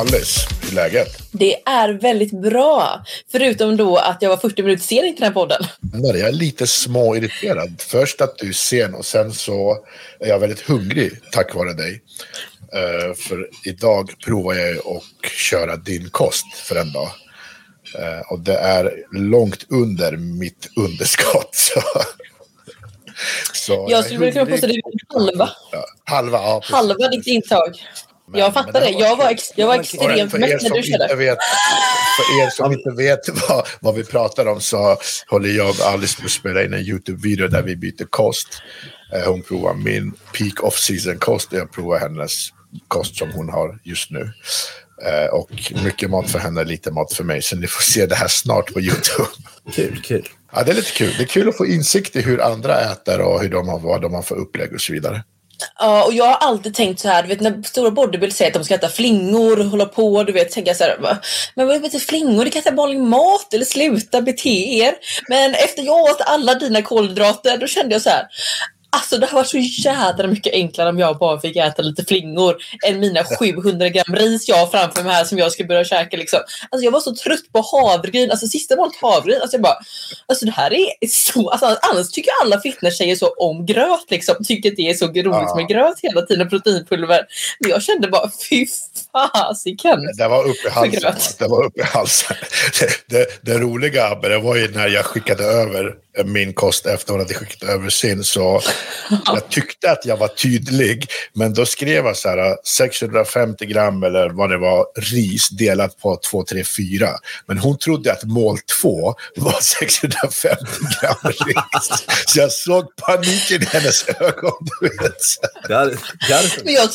Alice, hur är läget? Det är väldigt bra. Förutom då att jag var 40 minuter sen till den här podden. Jag är lite småirriterad. Först att du är sen och sen så är jag väldigt hungrig tack vare dig. Uh, för idag provar jag att köra din kost för en dag. Uh, och det är långt under mitt underskott. Så, så jag skulle vilja kunna påstå att det är halva. Ja, halva, ja, halva ditt intag. Men, jag fattar det. Jag var, ex, jag var extremt mätt när du körde. Vet, för er som inte vet vad, vad vi pratar om så håller jag och Alice på att spela in en YouTube-video där vi byter kost. Eh, hon provar min peak off-season kost och jag provar hennes kost som hon har just nu. Eh, och mycket mat för henne, lite mat för mig. Så ni får se det här snart på YouTube. Kul, kul. Ja, det är lite kul. Det är kul att få insikt i hur andra äter och hur de har, vad de har för upplägg och så vidare. Ja, och jag har alltid tänkt så här, du vet när stora bodybuilders säger att de ska äta flingor och hålla på, du vet, tänker jag så här, men vad är flingor? Du kan äta vanlig mat eller sluta bete er. Men efter jag åt alla dina kolhydrater, då kände jag så här, Alltså det hade varit så jädra mycket enklare om jag bara fick äta lite flingor än mina 700 gram ris jag har framför mig här som jag ska börja käka. Liksom. Alltså jag var så trött på havregryn, alltså sista målet havregryn. Alltså jag bara, alltså det här är så, alltså annars tycker alla fitnesstjejer så om gröt liksom. Tycker att det är så roligt ja. med gröt hela tiden, proteinpulver. Men jag kände bara, fy fasiken. Det var uppe i halsen. Det var uppe i halsen. Det, det, det roliga det var ju när jag skickade över min kost efter hon hade skickat över sin. Så jag tyckte att jag var tydlig. Men då skrev jag så här 650 gram eller vad det var ris delat på 2, 3, 4. Men hon trodde att mål 2 var 650 gram ris. Så jag såg paniken i hennes ögon. Du vet. jag,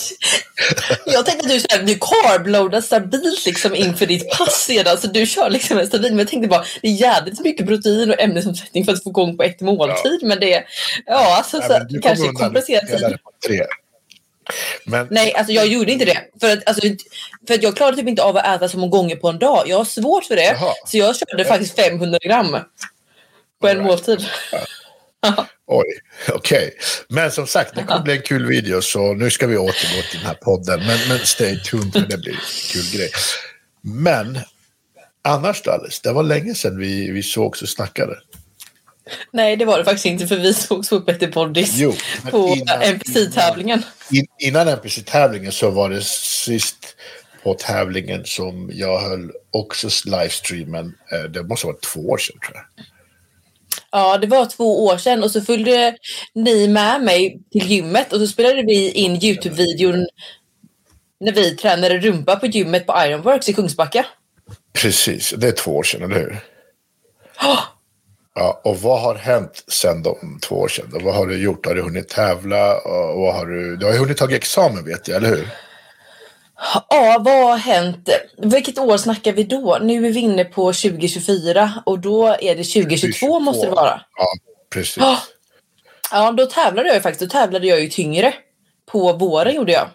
jag tänkte att du, så du carbloadar stabilt liksom inför ditt pass sedan. Så du kör liksom en stabil. Men jag tänkte bara det är jävligt mycket protein och ämnesomsättning för att få igång på ett måltid. Ja. Men det, ja, alltså, ja, så, kanske komplicerat tid. Men... Nej, alltså jag gjorde inte det. För att, alltså, för att jag klarade typ inte av att äta så många gånger på en dag. Jag har svårt för det. Jaha. Så jag körde faktiskt 500 gram på en right. måltid. Ja. Oj, okej. Okay. Men som sagt, det kommer bli en kul video så nu ska vi återgå till den här podden. Men, men stay tuned för det blir en kul grej. Men annars då Alice, det var länge sedan vi, vi sågs och snackade. Nej, det var det faktiskt inte för vi sågs på Betty Bodies jo, på NPC-tävlingen. In, innan NPC-tävlingen så var det sist på tävlingen som jag höll också livestreamen. Eh, det måste vara två år sedan tror jag. Ja, det var två år sedan och så följde ni med mig till gymmet och så spelade vi in Youtube-videon när vi tränade rumpa på gymmet på Ironworks i Kungsbacka. Precis, det är två år sedan, eller hur? Oh, Ja, och vad har hänt sedan de två år sedan? Vad har du gjort? Har du hunnit tävla? Och vad har du, du har ju hunnit ta examen vet jag, eller hur? Ja, vad har hänt? Vilket år snackar vi då? Nu är vi inne på 2024 och då är det 2022 2022. måste det vara. Ja, precis. Ja, ja då tävlade jag ju faktiskt. Då tävlade jag ju tyngre. På våren gjorde jag.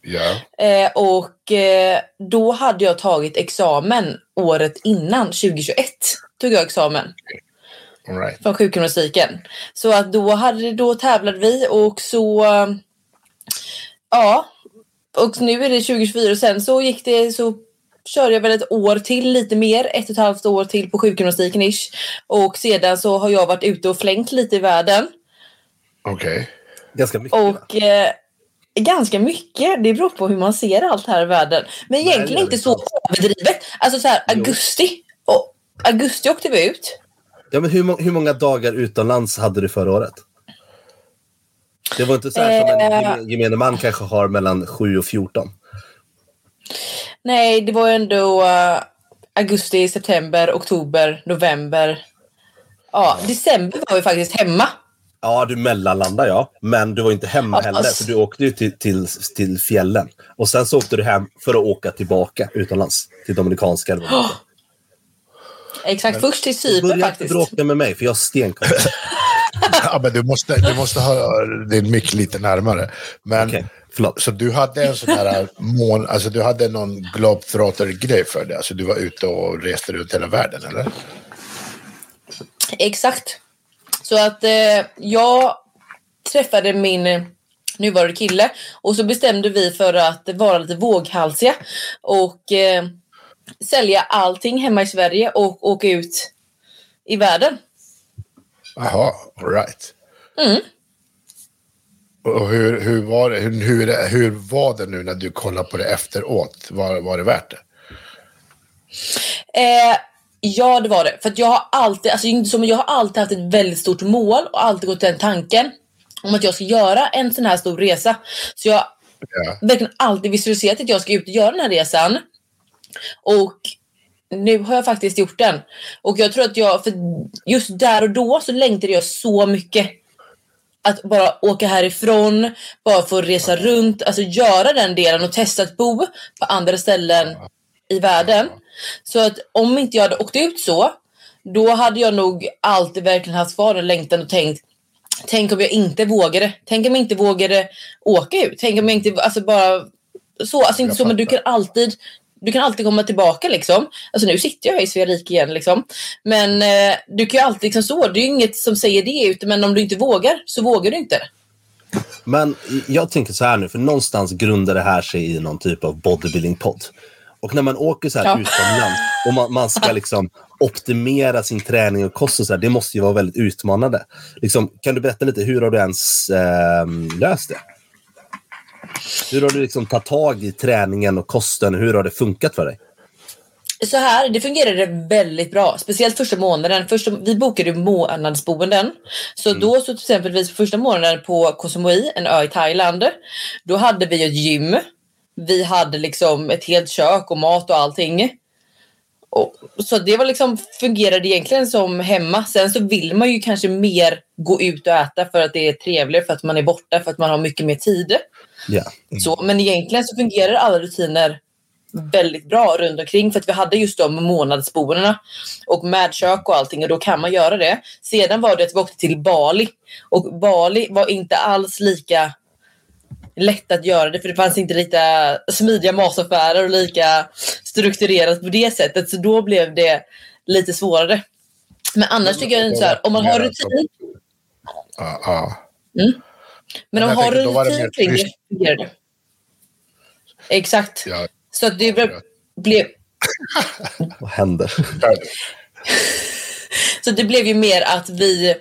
Ja. Eh, och eh, då hade jag tagit examen året innan, 2021 tog jag examen. Right. Från sjukgymnastiken. Så att då, hade, då tävlade vi och så... Ja. Och nu är det 2024 och sen så gick det så körde jag väl ett år till, lite mer, ett och ett halvt år till på sjukgymnastiken ish. Och sedan så har jag varit ute och flängt lite i världen. Okej. Okay. Ganska mycket. Och eh, ganska mycket. Det beror på hur man ser allt här i världen. Men Nej, egentligen inte så överdrivet. Alltså så här, augusti. Och, augusti åkte vi ut. Ja, men hur, hur många dagar utomlands hade du förra året? Det var inte så här som en eh. gemene man kanske har mellan 7 och 14. Nej, det var ändå uh, augusti, september, oktober, november. Ja, december var vi faktiskt hemma. Ja, du mellanlandade ja. Men du var inte hemma alltså, heller, för du åkte ju till, till, till fjällen. Och sen så åkte du hem för att åka tillbaka utomlands, till Dominikanska. Vad Exakt, först till Cypern faktiskt. Börja inte bråka med mig, för jag har stenkoll. ja, men du måste, du måste ha din mick lite närmare. Men, okay. Så du hade en sån här mån, alltså du hade någon globetrotter-grej för dig? Alltså du var ute och reste runt hela världen, eller? Exakt. Så att eh, jag träffade min Nu var det kille. Och så bestämde vi för att vara lite våghalsiga och eh, sälja allting hemma i Sverige och åka ut i världen. Jaha, alright. Mm. Och hur, hur, var det, hur, hur, var det nu när du kollade på det efteråt? Var, var det värt det? Eh, ja, det var det. För jag har alltid, alltså som jag har alltid haft ett väldigt stort mål och alltid gått den tanken om att jag ska göra en sån här stor resa. Så jag har Ja. verkligen alltid visualiserat att jag ska ut och göra den här resan. Och nu har jag faktiskt gjort den. Och jag tror att jag, för just där och då så längtade jag så mycket. Att bara åka härifrån, bara få resa runt, alltså göra den delen och testa att bo på andra ställen i världen. Så att om inte jag hade åkt ut så, då hade jag nog alltid verkligen haft kvar den längtan och tänkt Tänk om jag inte vågade. Tänk om jag inte vågade åka ut. Tänk om jag inte, alltså bara så. Alltså inte så, men du kan alltid du kan alltid komma tillbaka liksom. Alltså nu sitter jag här i Svea rike igen liksom. Men eh, du kan ju alltid liksom så. Det är ju inget som säger det ute. Men om du inte vågar så vågar du inte. Men jag tänker så här nu, för någonstans grundar det här sig i någon typ av bodybuilding-podd. Och när man åker så här Ja. utomlands och man, man ska liksom optimera sin träning och kost och så här, det måste ju vara väldigt utmanande. Liksom, kan du berätta lite, hur har du ens eh, löst det? Hur har du liksom tagit tag i träningen och kosten? Hur har det funkat för dig? Så här, det fungerade väldigt bra. Speciellt första månaden. Första, vi bokade månadsboenden. Så då så till exempel vi första månaden på Koh Samui, en ö i Thailand. Då hade vi ett gym. Vi hade liksom ett helt kök och mat och allting. Och, så det var liksom, fungerade egentligen som hemma. Sen så vill man ju kanske mer gå ut och äta för att det är trevligare, för att man är borta, för att man har mycket mer tid. Ja. Så, men egentligen så fungerar alla rutiner väldigt bra runt omkring för att vi hade just de månadsboendena och med kök och allting och då kan man göra det. Sedan var det att vi åkte till Bali och Bali var inte alls lika lätt att göra det för det fanns inte lika smidiga mataffärer och lika strukturerat på det sättet så då blev det lite svårare. Men annars tycker jag så här, om man har rutin ja. Men man har rutin mer kring det. Exakt. Ja. Så att det blev, blev Vad händer? Så det blev ju mer att vi,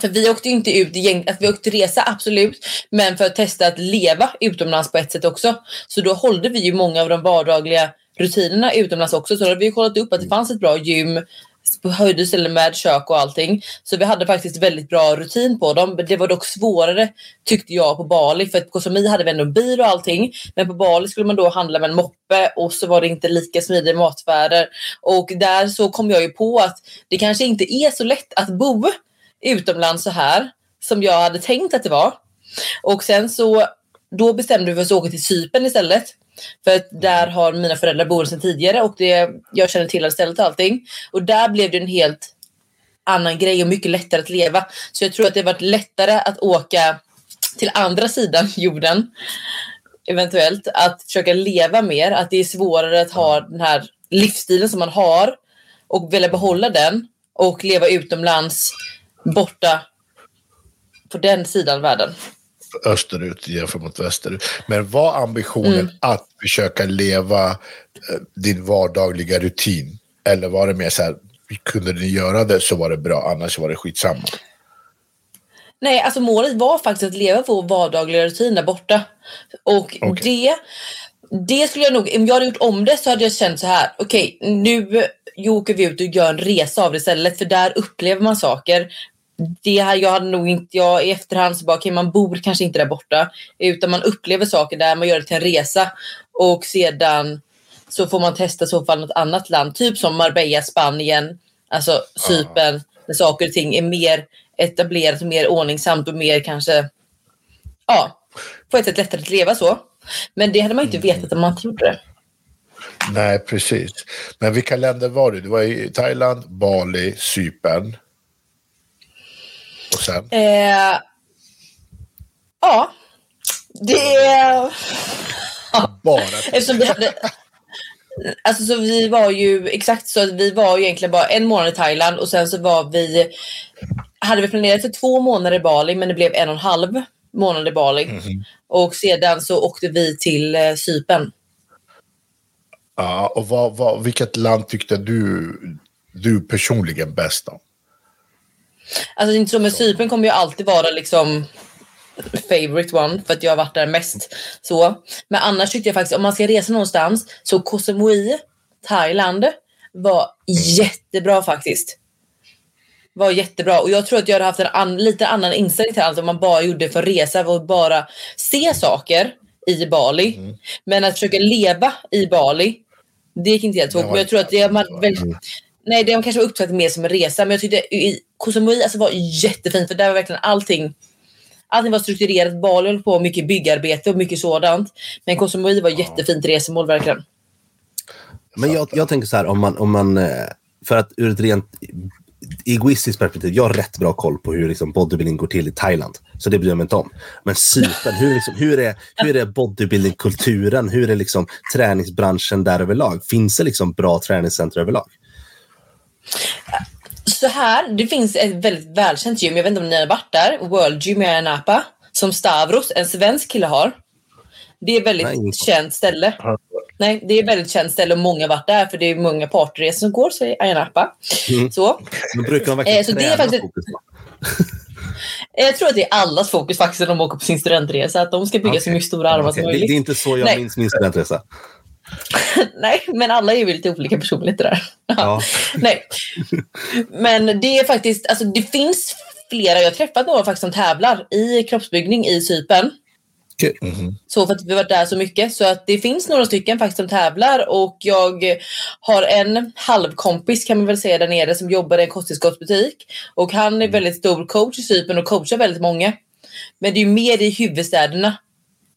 för vi åkte ju inte ut, gäng, att vi åkte resa absolut, men för att testa att leva utomlands på ett sätt också. Så då hållde vi ju många av de vardagliga rutinerna utomlands också. Så då hade vi ju kollat upp att det fanns ett bra gym, på höjda ställen med kök och allting. Så vi hade faktiskt väldigt bra rutin på dem. Men Det var dock svårare tyckte jag på Bali för att på Kosomi hade vi ändå bil och allting. Men på Bali skulle man då handla med en moppe och så var det inte lika smidiga matfärder. Och där så kom jag ju på att det kanske inte är så lätt att bo utomlands så här som jag hade tänkt att det var. Och sen så då bestämde vi oss för att åka till Cypern istället. För att där har mina föräldrar bott sedan tidigare och det, jag känner till stället och allting. Och där blev det en helt annan grej och mycket lättare att leva. Så jag tror att det har varit lättare att åka till andra sidan jorden eventuellt. Att försöka leva mer. Att det är svårare att ha den här livsstilen som man har och vilja behålla den och leva utomlands borta på den sidan världen. Österut jämfört mot västerut. Men var ambitionen Mm. att försöka leva eh, din vardagliga rutin? Eller var det mer så här, kunde ni göra det så var det bra, annars var det skitsamma? Nej, alltså målet var faktiskt att leva vår vardagliga rutin där borta. Och Okej. det, det skulle jag nog, om jag hade gjort om det så hade jag känt så här. Okej, nu åker vi ut och gör en resa av det istället. För där upplever man saker. Det här, jag hade nog inte, jag i efterhand så bara, okej man bor kanske inte där borta. Utan man upplever saker där, man gör det till en resa. Och sedan så får man testa så fall något annat land. Typ som Marbella, Spanien, alltså Cypern. Där saker och ting är mer etablerat mer ordningsamt och mer kanske, ja, på ett sätt lättare att leva så. Men det hade man inte vetat om man inte gjorde det. Nej, precis. Men vilka länder var du? Du var i Thailand, Bali, Cypern. Och sen? Eh, ja, det är... Bara. Eftersom vi hade... Alltså så vi var ju exakt så att vi var ju egentligen bara en månad i Thailand och sen så var vi hade vi planerat för två månader i Bali men det blev en och en halv. månader i Bali. Mhm. Och sedan så åkte vi till eh, Cypern. Ja, och vad, vad, vilket land tyckte du, du personligen bäst om? Alltså inte så, men Cypern kommer ju alltid vara liksom favorite one för att jag har varit där mest. Så. Men annars tyckte jag faktiskt om man ska resa någonstans så Koh Samui, Thailand var jättebra faktiskt. Var jättebra och jag tror att jag hade haft en an, lite annan inställning till allt om man bara gjorde för resa och bara se saker i Bali. Men att försöka leva i Bali, det gick inte helt ihop. Jag tror att det man väl, Nej, det var kanske uppfattat mer som en resa. Men jag tyckte i Koh Samui alltså, var jättefint för där var verkligen allting Allting var strukturerat. Bali höll på mycket byggarbete och mycket sådant. Men Koh Samui var jättefint resemål verkligen. Men jag, jag tänker så här, om man, om man, eh, för att ur ett rent egoistiskt perspektiv, jag har rätt bra koll på hur liksom bodybuilding går till i Thailand. Så det bryr jag mig inte om. Men Cypern, hur, liksom, hur, är, hur är bodybuilding-kulturen? Hur är liksom träningsbranschen där överlag? Finns det liksom bra träningscenter överlag? Så här, det finns ett väldigt välkänt gym. Jag vet inte om ni har varit där. World Gym i Napa. Som Stavros, en svensk kille har. Det är ett väldigt Nej, känt ställe. Nej, det är ett väldigt känt ställe och många har varit där för det är många partyresor som går så i Ayia Napa. Mm. Så. Men brukar de verkligen Eh, så det är faktiskt- fokus på? Jag tror att det är allas fokus faktiskt när de åker på sin studentresa. Att de ska bygga så Okej. mycket stora armar Okej, som det, möjligt. det är inte så jag Nej. minns min studentresa. Nej, men alla är ju lite olika personligheter där. Ja. Nej. Men det är faktiskt, alltså det finns flera, jag har träffat några faktiskt som tävlar i kroppsbyggning i Cypern. Kul. Så för att vi varit där så mycket. Så att det finns några stycken faktiskt som tävlar och jag har en halvkompis kan man väl säga där nere som jobbar i en kosttillskottsbutik. Och han är väldigt stor coach i Cypern och coachar väldigt många. Men det är ju mer i huvudstäderna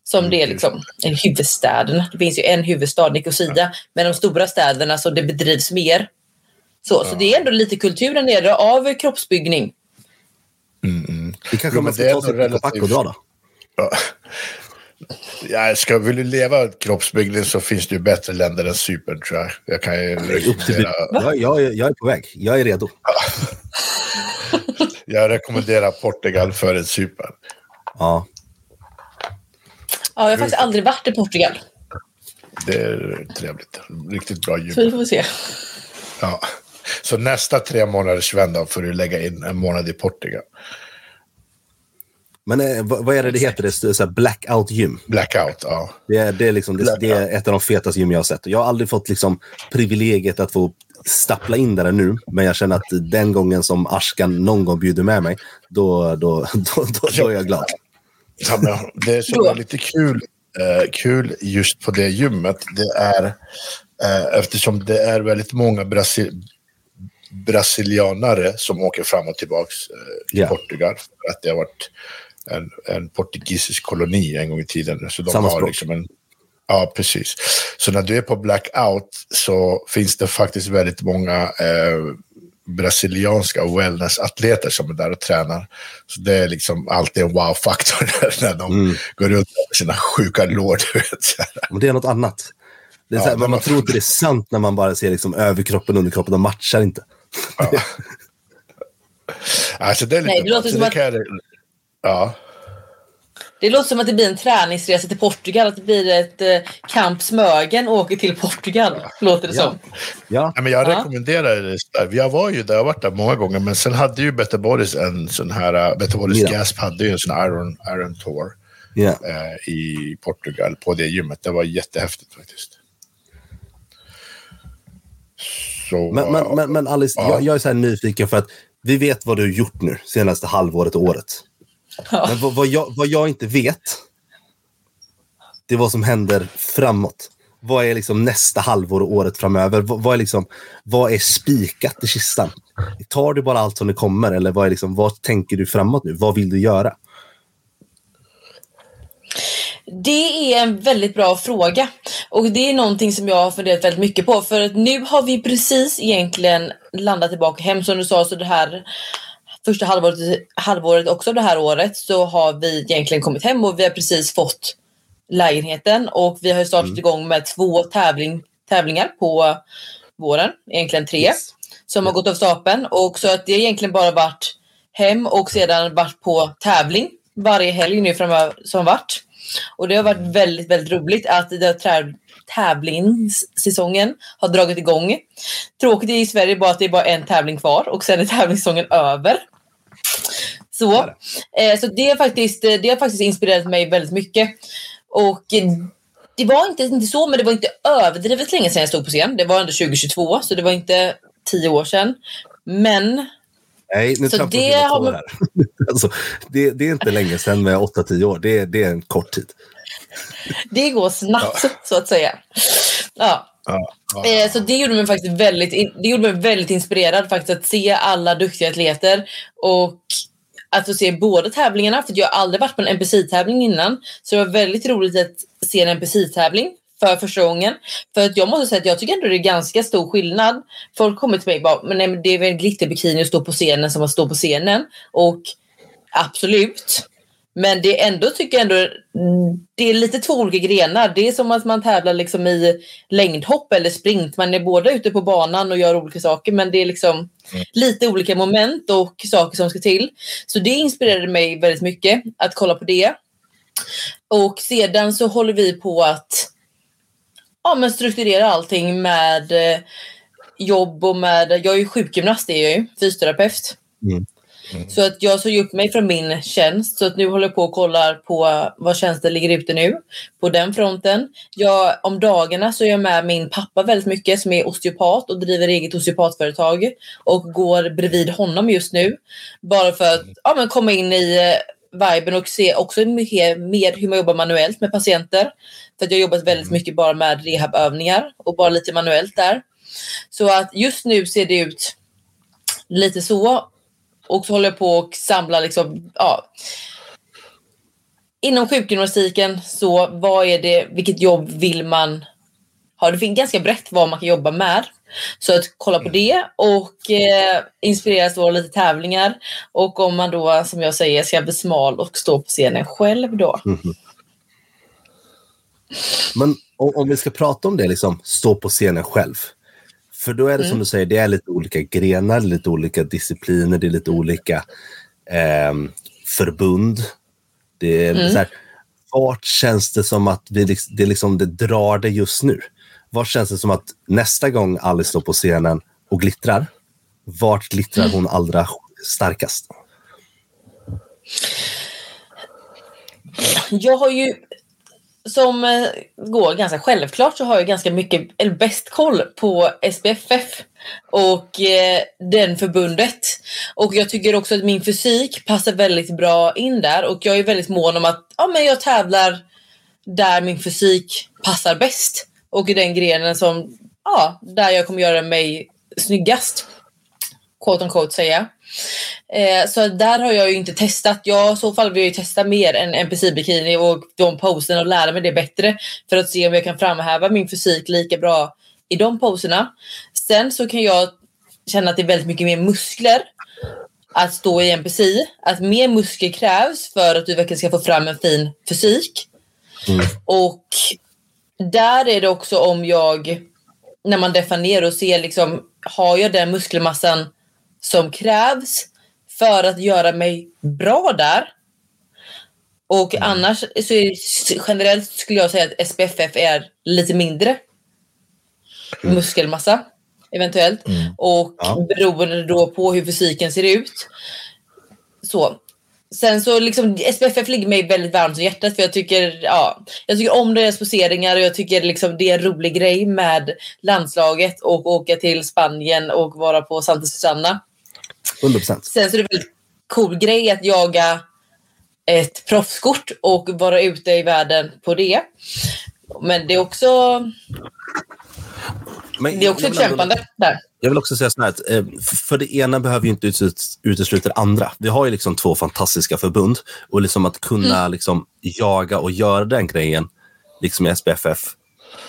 som det är liksom, eller huvudstäderna. Det finns ju en huvudstad, Nicosia. Men de stora städerna så det bedrivs mer. Så, så det är ändå lite kultur där nere av kroppsbyggning. Det kanske Jo, man ska ta sig pack och dra då. Ja. Ja, ska vill du leva kroppsbyggning så finns det ju bättre länder än Cypern tror jag. Jag kan ju rekommendera, jag, jag, är- jag är på väg. Jag är redo. jag rekommenderar Portugal före Cypern. Ja. Ja, jag har faktiskt aldrig varit i Portugal. Det är trevligt. Riktigt bra Så vi får se. Ja. Så nästa tre månaders vända får du lägga in en månad i Portugal. Men eh, vad, vad är det det heter? Det är blackout gym. Blackout, ja. Det är, det, är liksom, det, det är ett av de fetaste gym jag har sett. Jag har aldrig fått liksom, privilegiet att få stappla in där nu. Men jag känner att den gången som Ashkan någon gång bjuder med mig, då, då, då, då, då är jag glad. Ja, men det som är lite kul, eh, kul just på det gymmet, det är eh, eftersom det är väldigt många Brasil brasilianare som åker fram och tillbaka eh, till Ja. Portugal. För att det har varit en, en portugisisk koloni en gång i tiden. Så de Samma har språk. liksom en, ja, precis. Så när du är på blackout så finns det faktiskt väldigt många eh, brasilianska wellnessatleter som är där och tränar. Så det är liksom alltid en wow-faktor när de Mm. går runt med sina sjuka lår. Men det är något annat. Det är så Ja, här, man, man tror inte det är sant när man bara ser liksom överkroppen och underkroppen. De matchar inte. Alltså, det är lite Nej, det låter så som att- Ja. Det låter som att det blir en träningsresa till Portugal. Att det blir ett eh, Camp Smögen åker till Portugal. Låter det Ja. som. Ja, Nej, men jag Ja. rekommenderar det. där. Jag var ju där, jag har varit där många gånger, men sen hade ju Better Bodies en sån här, uh, Better Bodies Ja. Gasp hade ju en sån Iron, Iron Tour ja. eh, i Portugal på det gymmet. Det var jättehäftigt faktiskt. Så, Men, men, men, men Alice, Ja. jag, jag är så här nyfiken för att vi vet vad du har gjort nu senaste halvåret och året. Ja. Men vad, vad, jag, vad jag inte vet, det är vad som händer framåt. Vad är liksom nästa halvår och året framöver? Vad, vad, är, liksom, vad är spikat i kistan? Tar du bara allt som det kommer eller vad, är liksom, vad tänker du framåt nu? Vad vill du göra? Det är en väldigt bra fråga. Och det är någonting som jag har funderat väldigt mycket på. För att nu har vi precis egentligen landat tillbaka hem. Som du sa, så det här första halvåret, halvåret också det här året så har vi egentligen kommit hem och vi har precis fått lägenheten. Och vi har startat igång med två tävling, tävlingar på våren. Egentligen tre. Yes. Som har gått av stapeln. Och så att det egentligen bara varit hem och sedan varit på tävling varje helg nu framöver som varit. Och det har varit väldigt, väldigt roligt att det tävlingssäsongen har dragit igång. Tråkigt i Sverige bara att det är bara en tävling kvar och sen är tävlingssäsongen över. Så, eh, så det, har faktiskt, det har faktiskt inspirerat mig väldigt mycket. Och det var inte, inte så, men det var inte överdrivet länge sedan jag stod på scen. Det var under 2022, så det var inte tio år sedan. Men Nej, nu så det, har man... här. alltså, det, det, är inte länge sedan med 8-10 år. Det, det är en kort tid. Det går snabbt, ja. så att säga. Ja. Ja, ja. Eh, så det gjorde mig faktiskt väldigt, det gjorde mig väldigt inspirerad faktiskt att se alla duktiga atleter och att få se båda tävlingarna. För jag har aldrig varit på en NPC-tävling innan. Så det var väldigt roligt att se en NPC-tävling för första gången. För att jag måste säga att jag tycker ändå det är ganska stor skillnad. Folk kommer till mig och bara, men nej, det är väl glitterbikini att stå på scenen som att stå på scenen. Och absolut. Men det är ändå, tycker jag ändå, det är lite två olika grenar. Det är som att man tävlar liksom i längdhopp eller sprint. Man är båda ute på banan och gör olika saker. Men det är liksom mm. lite olika moment och saker som ska till. Så det inspirerade mig väldigt mycket att kolla på det. Och sedan så håller vi på att ja, men strukturera allting med eh, jobb och med... Jag är ju sjukgymnast, är jag ju, fysioterapeut. Mm. Mm. Så att jag såg upp mig från min tjänst. Så att nu håller jag på och kollar på vad tjänsten ligger ute nu. På den fronten. Jag, om dagarna så är jag med min pappa väldigt mycket som är osteopat och driver eget osteopatföretag. Och går bredvid honom just nu. Bara för att ja, men komma in i eh, viben och se också mycket mer hur man jobbar manuellt med patienter. För att jag har jobbat väldigt mm. mycket bara med rehabövningar och bara lite manuellt där. Så att just nu ser det ut lite så. Och så håller jag på att samla liksom, ja. Inom sjukgymnastiken så vad är det, vilket jobb vill man ha? Det finns ganska brett vad man kan jobba med. Så att kolla på det och eh, inspireras av lite tävlingar. Och om man då, som jag säger, ska bli smal och stå på scenen själv då. Mm. Men om vi ska prata om det, liksom, stå på scenen själv. För då är det mm. som du säger, det är lite olika grenar, lite olika discipliner, det är lite olika eh, förbund. Det är mm. så här, vart känns det som att vi, det, liksom, det drar det just nu? Vart känns det som att nästa gång Alice står på scenen och glittrar, vart glittrar hon allra starkast? Jag har ju som eh, går ganska självklart så har jag ganska mycket, eller bäst koll på SPFF och eh, den förbundet. Och jag tycker också att min fysik passar väldigt bra in där och jag är väldigt mån om att ja, men jag tävlar där min fysik passar bäst och i den grenen som, ja, där jag kommer göra mig snyggast. Quote on quote jag. Eh, så där har jag ju inte testat. Jag i så fall vill jag testa mer än NPC-bikini och de poserna och lära mig det bättre för att se om jag kan framhäva min fysik lika bra i de poserna. Sen så kan jag känna att det är väldigt mycket mer muskler att stå i NPC. Att mer muskler krävs för att du verkligen ska få fram en fin fysik. Mm. Och där är det också om jag, när man deffar ner och ser liksom, har jag den muskelmassan som krävs för att göra mig bra där. Och mm. annars så är, generellt skulle jag säga att SPFF är lite mindre mm. muskelmassa eventuellt. Mm. Och ja. beroende då på hur fysiken ser ut. Så. Sen så liksom SPFF ligger mig väldigt varmt om hjärtat för jag tycker, ja, jag tycker om deras poseringar och jag tycker liksom det är en rolig grej med landslaget och åka till Spanien och vara på Santa Susanna. 100%. Sen så är det väldigt cool grej att jaga ett proffskort och vara ute i världen på det. Men det är också men det är också ett kämpande där. Jag vill också säga så här att eh, för det ena behöver ju inte utesluta det andra. Vi har ju liksom två fantastiska förbund och liksom att kunna mm. liksom jaga och göra den grejen liksom i SPFF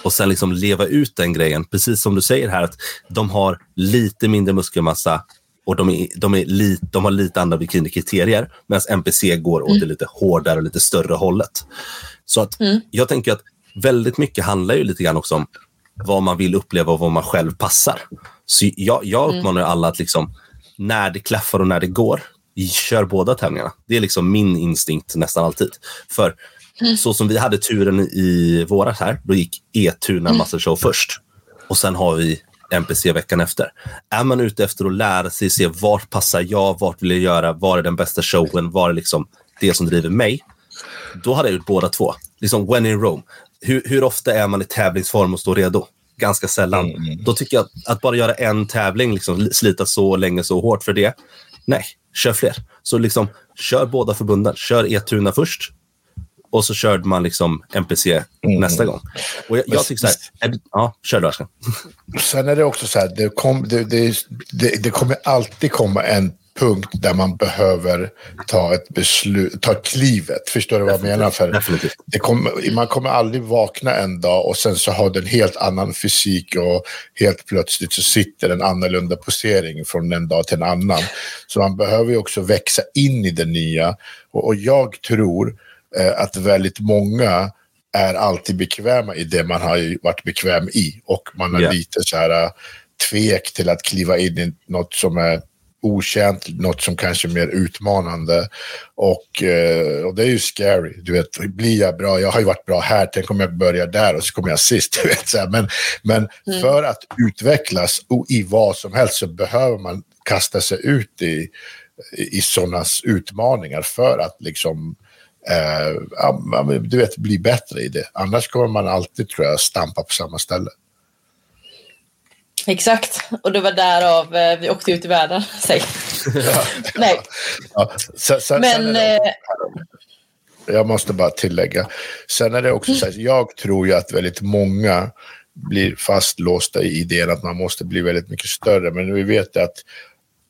och sen liksom leva ut den grejen. Precis som du säger här att de har lite mindre muskelmassa och de, är, de, är li, de har lite andra bikinikriterier medan NPC går åt mm. det lite hårdare och lite större hållet. Så att mm. jag tänker att väldigt mycket handlar ju lite grann också om vad man vill uppleva och vad man själv passar. Så jag, jag mm. uppmanar mm. alla att liksom, när det klaffar och när det går, kör båda tävlingarna. Det är liksom min instinkt nästan alltid. För Mm. så som vi hade turen i våras här, då gick E-Tuna Mm. Muscle Show först. Och sen har vi NPC veckan efter. Är man ute efter att lära sig, se vart passar jag, vart vill jag göra, var är den bästa showen, var är liksom det som driver mig. Då hade jag gjort båda två. Liksom when in Rome. Hur, hur ofta är man i tävlingsform och står redo? Ganska sällan. Mm. Då tycker jag att, att bara göra en tävling, liksom, slita så länge så hårt för det. Nej, kör fler. Så liksom, kör båda förbunden. Kör E-Tuna först. Och så körde man liksom NPC Mm. nästa gång. Och jag, jag tycker så här, det, ja, kör du Ashkan. Sen är det också så här, det, kom, det, det, det, kommer alltid komma en punkt där man behöver ta ett beslut, ta klivet. Förstår du vad jag menar? För det kommer, man kommer aldrig vakna en dag och sen så har du en helt annan fysik och helt plötsligt så sitter en annorlunda posering från en dag till en annan. Så man behöver ju också växa in i det nya. Och, och jag tror att väldigt många är alltid bekväma i det man har ju varit bekväm i. Och man har Ja. lite så här eh, tvek till att kliva in i något som är okänt, något som kanske är mer utmanande. Och, eh, och det är ju scary. Du vet, blir jag bra? Jag har ju varit bra här, tänk om jag börjar där och så kommer jag sist. Du vet, så här. Men, men för att utvecklas o- i vad som helst så behöver man kasta sig ut i, i sådana utmaningar för att liksom eh, ja, du vet, bli bättre i det. Annars kommer man alltid, tror jag, stampa på samma ställe. Exakt. Och det var därav eh, vi åkte ut i världen. Säg. Nej, Ja, sen, sen, sen men det, eh, jag måste bara tillägga. Sen är det också så här, jag tror ju att väldigt många blir fastlåsta i idén att man måste bli väldigt mycket större. Men vi vet att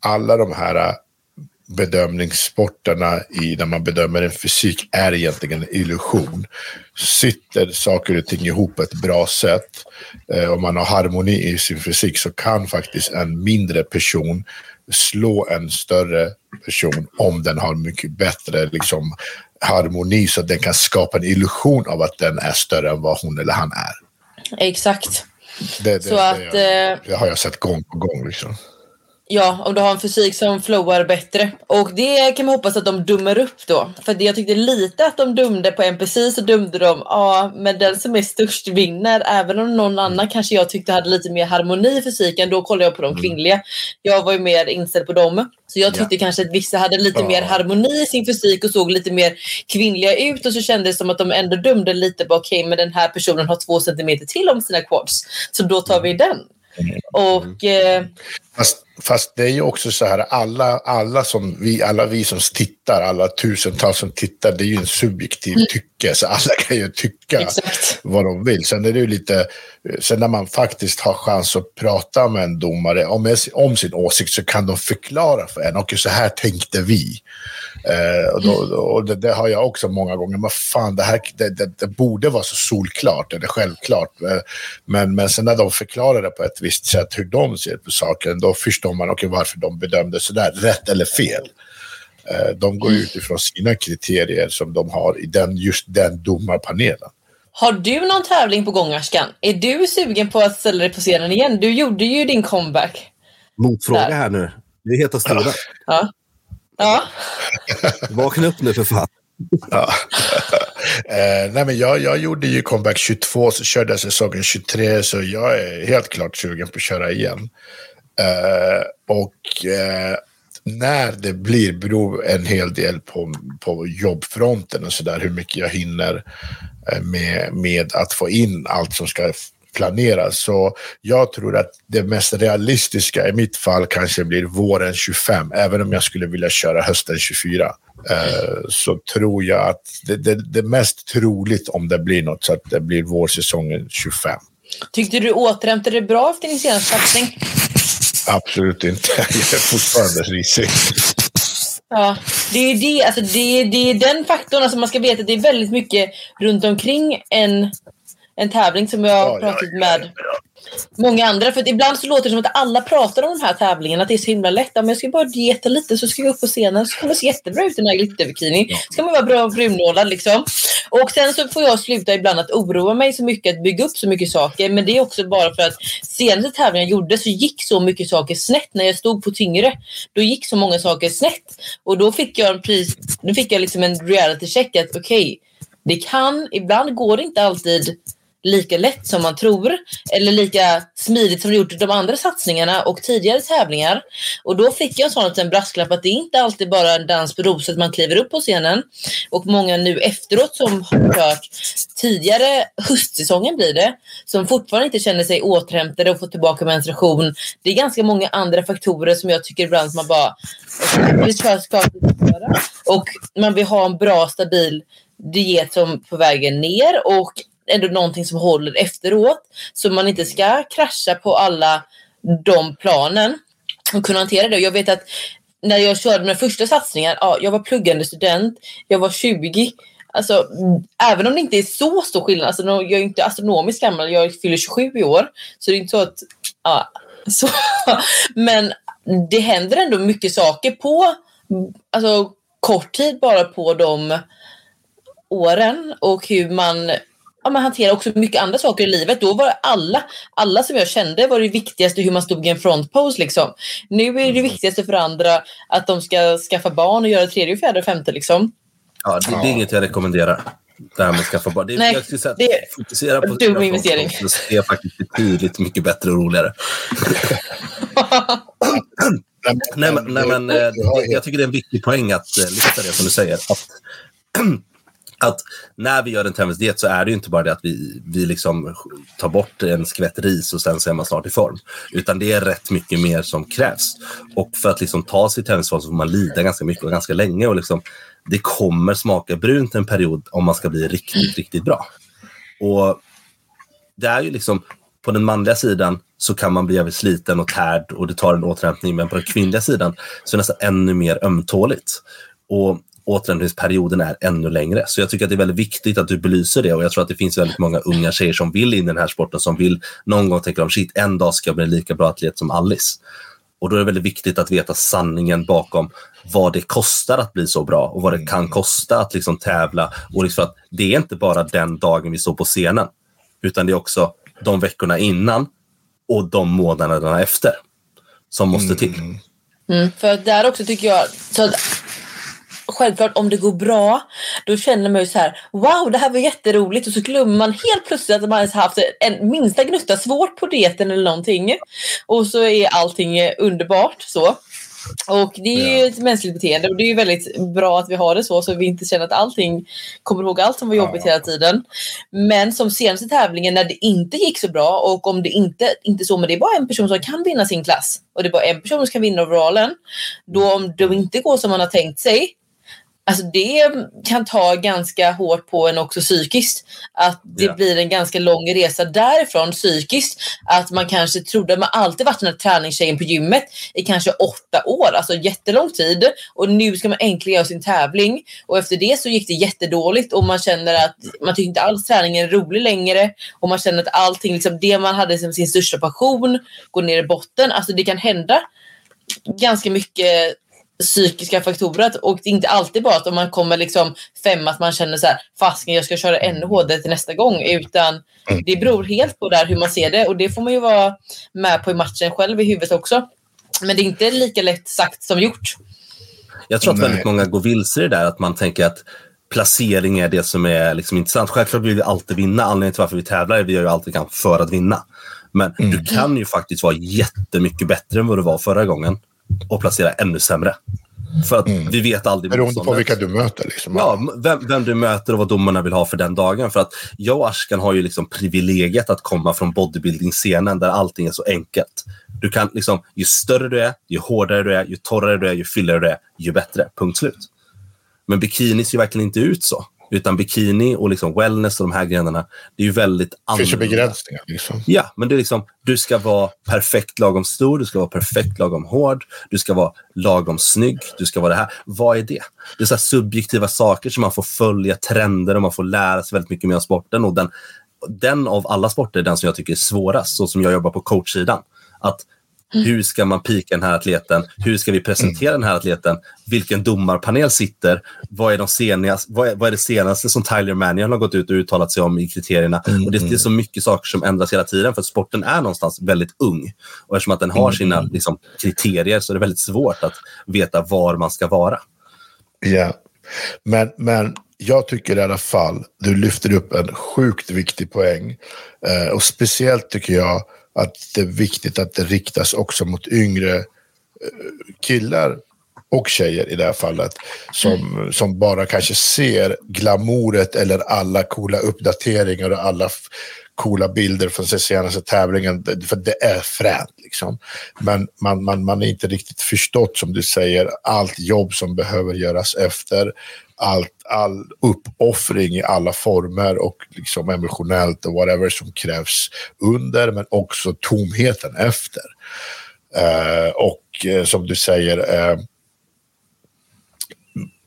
alla de här bedömningssporterna i när man bedömer en fysik är egentligen en illusion. Sitter saker och ting ihop på ett bra sätt eh, och man har harmoni i sin fysik så kan faktiskt en mindre person slå en större person om den har mycket bättre liksom, harmoni så att den kan skapa en illusion av att den är större än vad hon eller han är. exakt. Det, det, Så det, att, eh, det har jag sett gång på gång. Liksom. Ja, om du har en fysik som flowar bättre. Och det kan man hoppas att de dömer upp då. För jag tyckte lite att de dömde på NPC så dömde de, ja, men den som är störst vinner. Även om någon annan kanske jag tyckte hade lite mer harmoni i fysiken, då kollade jag på de kvinnliga. Jag var ju mer inställd på dem. Så jag tyckte kanske att vissa hade lite Ja. mer harmoni i sin fysik och såg lite mer kvinnliga ut. Och så kändes det som att de ändå dömde lite på, okej, men den här personen har två centimeter till om sina quads. Så då tar vi den. Och eh, Fast, fast det är ju också så här, alla, alla, som vi, alla vi som tittar, alla tusentals som tittar, det är ju en subjektiv tycke, så alla kan ju tycka exakt. vad de vill. Sen är det ju lite, sen när man faktiskt har chans att prata med en domare om, om sin åsikt så kan de förklara för en, och så här tänkte vi. Eh, och då, och det, det har jag också många gånger, men fan det här det, det, det borde vara så solklart, eller självklart. Eh, Men, men sen när de förklarar det på ett visst sätt, hur de ser på saken, då förstår man okay, varför de bedömde sådär, rätt eller fel. Eh, De går utifrån sina kriterier som de har i den, just den domarpanelen. Har du någon tävling på gång Ashkan? Är du sugen på att ställa dig på scenen igen? Du gjorde ju din comeback. Motfråga Där. här nu. Det är heta stora. Ja. Ja, Vakna upp nu för fan. Ja. eh, nej men jag, jag gjorde ju comeback 22, så körde jag säsongen 23, så jag är helt klart sugen på att köra igen. Eh, och eh, när det blir beror en hel del på, på jobbfronten och sådär, hur mycket jag hinner eh, med, med att få in allt som ska planeras. Så jag tror att det mest realistiska i mitt fall kanske blir våren 25, även om jag skulle vilja köra hösten 24. Eh, så tror jag att det, det, det är mest troligt om det blir något så att det blir vårsäsongen 25. tyckte du återhämtade dig bra efter din senaste satsning? Absolut inte. Jag är fortfarande risig. Ja, det är, det, alltså det, det är den faktorn. Alltså man ska veta att det är väldigt mycket runt omkring en, en tävling som jag har Ja, ja, pratat ja, med många andra. För ibland så låter det som att alla pratar om de här tävlingarna, att det är så himla lätt. Men jag ska bara dieta lite så ska jag upp på scenen så kommer det se jättebra ut i den här glitterbikinin. Ja. ska man vara bra brunålad liksom. Och sen så får jag sluta ibland att oroa mig så mycket, att bygga upp så mycket saker. Men det är också bara för att senaste tävlingen jag gjorde så gick så mycket saker snett när jag stod på tyngre. Då gick så många saker snett. Och då fick jag en pris, då fick jag liksom en reality check att okej, okay, det kan, ibland går det inte alltid lika lätt som man tror eller lika smidigt som det gjort de andra satsningarna och tidigare tävlingar. Och då fick jag en sån liten brasklapp att det är inte alltid bara en dans på rosor att man kliver upp på scenen. Och många nu efteråt som har hört tidigare höstsäsongen blir det, som fortfarande inte känner sig återhämtade och fått tillbaka menstruation. Det är ganska många andra faktorer som jag tycker ibland man bara och man vill ha en bra stabil diet som på vägen ner och ändå någonting som håller efteråt. Så man inte ska krascha på alla de planen och kunna hantera det. Jag vet att när jag körde mina första satsningar, ja, jag var pluggande student, jag var 20. Alltså, även om det inte är så stor skillnad, alltså, jag är inte astronomiskt gammal, jag fyller 27 i år. Så det är inte så att... Ja, så, men det händer ändå mycket saker på alltså, kort tid bara på de åren och hur man ja, man hanterar också mycket andra saker i livet. Då var alla, alla som jag kände var det viktigaste hur man stod i en frontpose. Liksom. Nu är det mm. viktigaste för andra att de ska skaffa barn och göra tredje, fjärde och femte. Liksom. Ja, det, det är inget jag rekommenderar. Det här med att skaffa barn. Det, Nej, jag säga, det är fokusera på dum investering. Det är faktiskt betydligt mycket bättre och roligare. nej, men, nej, men eh, jag tycker det är en viktig poäng att eh, lyfta det som du säger. Att att när vi gör en tävlingsdiet så är det ju inte bara det att vi, vi liksom tar bort en skvätt ris och sen så är man snart i form. Utan det är rätt mycket mer som krävs. Och för att liksom ta sig till tävlingsform så får man lida ganska mycket och ganska länge. Och liksom, det kommer smaka brunt en period om man ska bli riktigt, riktigt bra. Och det är ju liksom, på den manliga sidan så kan man bli jävligt sliten och tärd och det tar en återhämtning. Men på den kvinnliga sidan så är det nästan ännu mer ömtåligt. Och återhämtningsperioden är ännu längre. Så jag tycker att det är väldigt viktigt att du belyser det och jag tror att det finns väldigt många unga tjejer som vill in i den här sporten som vill någon gång tänka om shit, en dag ska jag bli lika bra atlet som Alice. Och då är det väldigt viktigt att veta sanningen bakom vad det kostar att bli så bra och vad det kan kosta att liksom tävla. Och liksom att det är inte bara den dagen vi står på scenen, utan det är också de veckorna innan och de månaderna efter som måste till. Mm. Mm, för där också tycker jag, så självklart om det går bra, då känner man ju så här, wow det här var jätteroligt och så glömmer man helt plötsligt att man ens haft en minsta gnutta svårt på dieten eller någonting. Och så är allting underbart så. Och det är ju ett mänskligt beteende och det är ju väldigt bra att vi har det så så vi inte känner att allting kommer ihåg allt som var jobbigt hela tiden. Men som senaste tävlingen när det inte gick så bra och om det inte, inte så men det är bara en person som kan vinna sin klass och det är bara en person som kan vinna overallen. Då om det inte går som man har tänkt sig Alltså det kan ta ganska hårt på en också psykiskt. Att det yeah. blir en ganska lång resa därifrån psykiskt. Att man kanske trodde, att man alltid varit den här träningstjejen på gymmet i kanske åtta år, alltså jättelång tid. Och nu ska man äntligen göra sin tävling. Och efter det så gick det jättedåligt och man känner att man tycker inte alls träningen är rolig längre. Och man känner att allting, liksom det man hade som sin största passion går ner i botten. Alltså det kan hända ganska mycket psykiska faktorer. Och det är inte alltid bara att om man kommer liksom fem att man känner så här, fasken jag ska köra ännu hårdare till nästa gång. Utan mm. det beror helt på där hur man ser det och det får man ju vara med på i matchen själv i huvudet också. Men det är inte lika lätt sagt som gjort. Jag tror att väldigt många går vilse i det där att man tänker att placering är det som är liksom intressant. Självklart vill vi alltid vinna. Anledningen till varför vi tävlar är att vi gör ju allt vi kan för att vinna. Men mm. du kan ju faktiskt vara jättemycket bättre än vad du var förra gången och placera ännu sämre. För att mm. vi vet aldrig Beroende på vilka du möter. Liksom. Ja, vem, vem, du möter och vad domarna vill ha för den dagen. För att jag och Ashkan har ju liksom privilegiet att komma från bodybuilding-scenen där allting är så enkelt. Du kan liksom, ju större du är, ju hårdare du är, ju torrare du är, ju fylligare du är, ju bättre. Punkt slut. Men bikini ser verkligen inte ut så. Utan bikini och liksom wellness och de här grenarna, det är ju väldigt annorlunda. Det finns ju begränsningar. Liksom. Ja, men det är liksom, du ska vara perfekt lagom stor, du ska vara perfekt lagom hård, du ska vara lagom snygg, du ska vara det här. Vad är det? Det är så subjektiva saker som man får följa trender och man får lära sig väldigt mycket mer om sporten. Och den, den av alla sporter är den som jag tycker är svårast, så som jag jobbar på coachsidan. Att hur ska man pika den här atleten? Hur ska vi presentera den här atleten? Vilken domarpanel sitter? Vad är, de senast, vad är, vad är det senaste som Tyler Mannion har gått ut och uttalat sig om i kriterierna? Och det, det är så mycket saker som ändras hela tiden för att sporten är någonstans väldigt ung. Och eftersom att den har sina liksom, kriterier så är det väldigt svårt att veta var man ska vara. Ja, men, men jag tycker i alla fall du lyfter upp en sjukt viktig poäng. Eh, och speciellt tycker jag att det är viktigt att det riktas också mot yngre eh, killar och tjejer i det här fallet som, som bara kanske ser glamouret eller alla coola uppdateringar och alla coola bilder från den senaste tävlingen, för det är fränt. Liksom. Men man, man, man är inte riktigt förstått, som du säger, allt jobb som behöver göras efter, allt, all uppoffring i alla former och liksom emotionellt och whatever som krävs under, men också tomheten efter. Eh, och eh, som du säger, eh,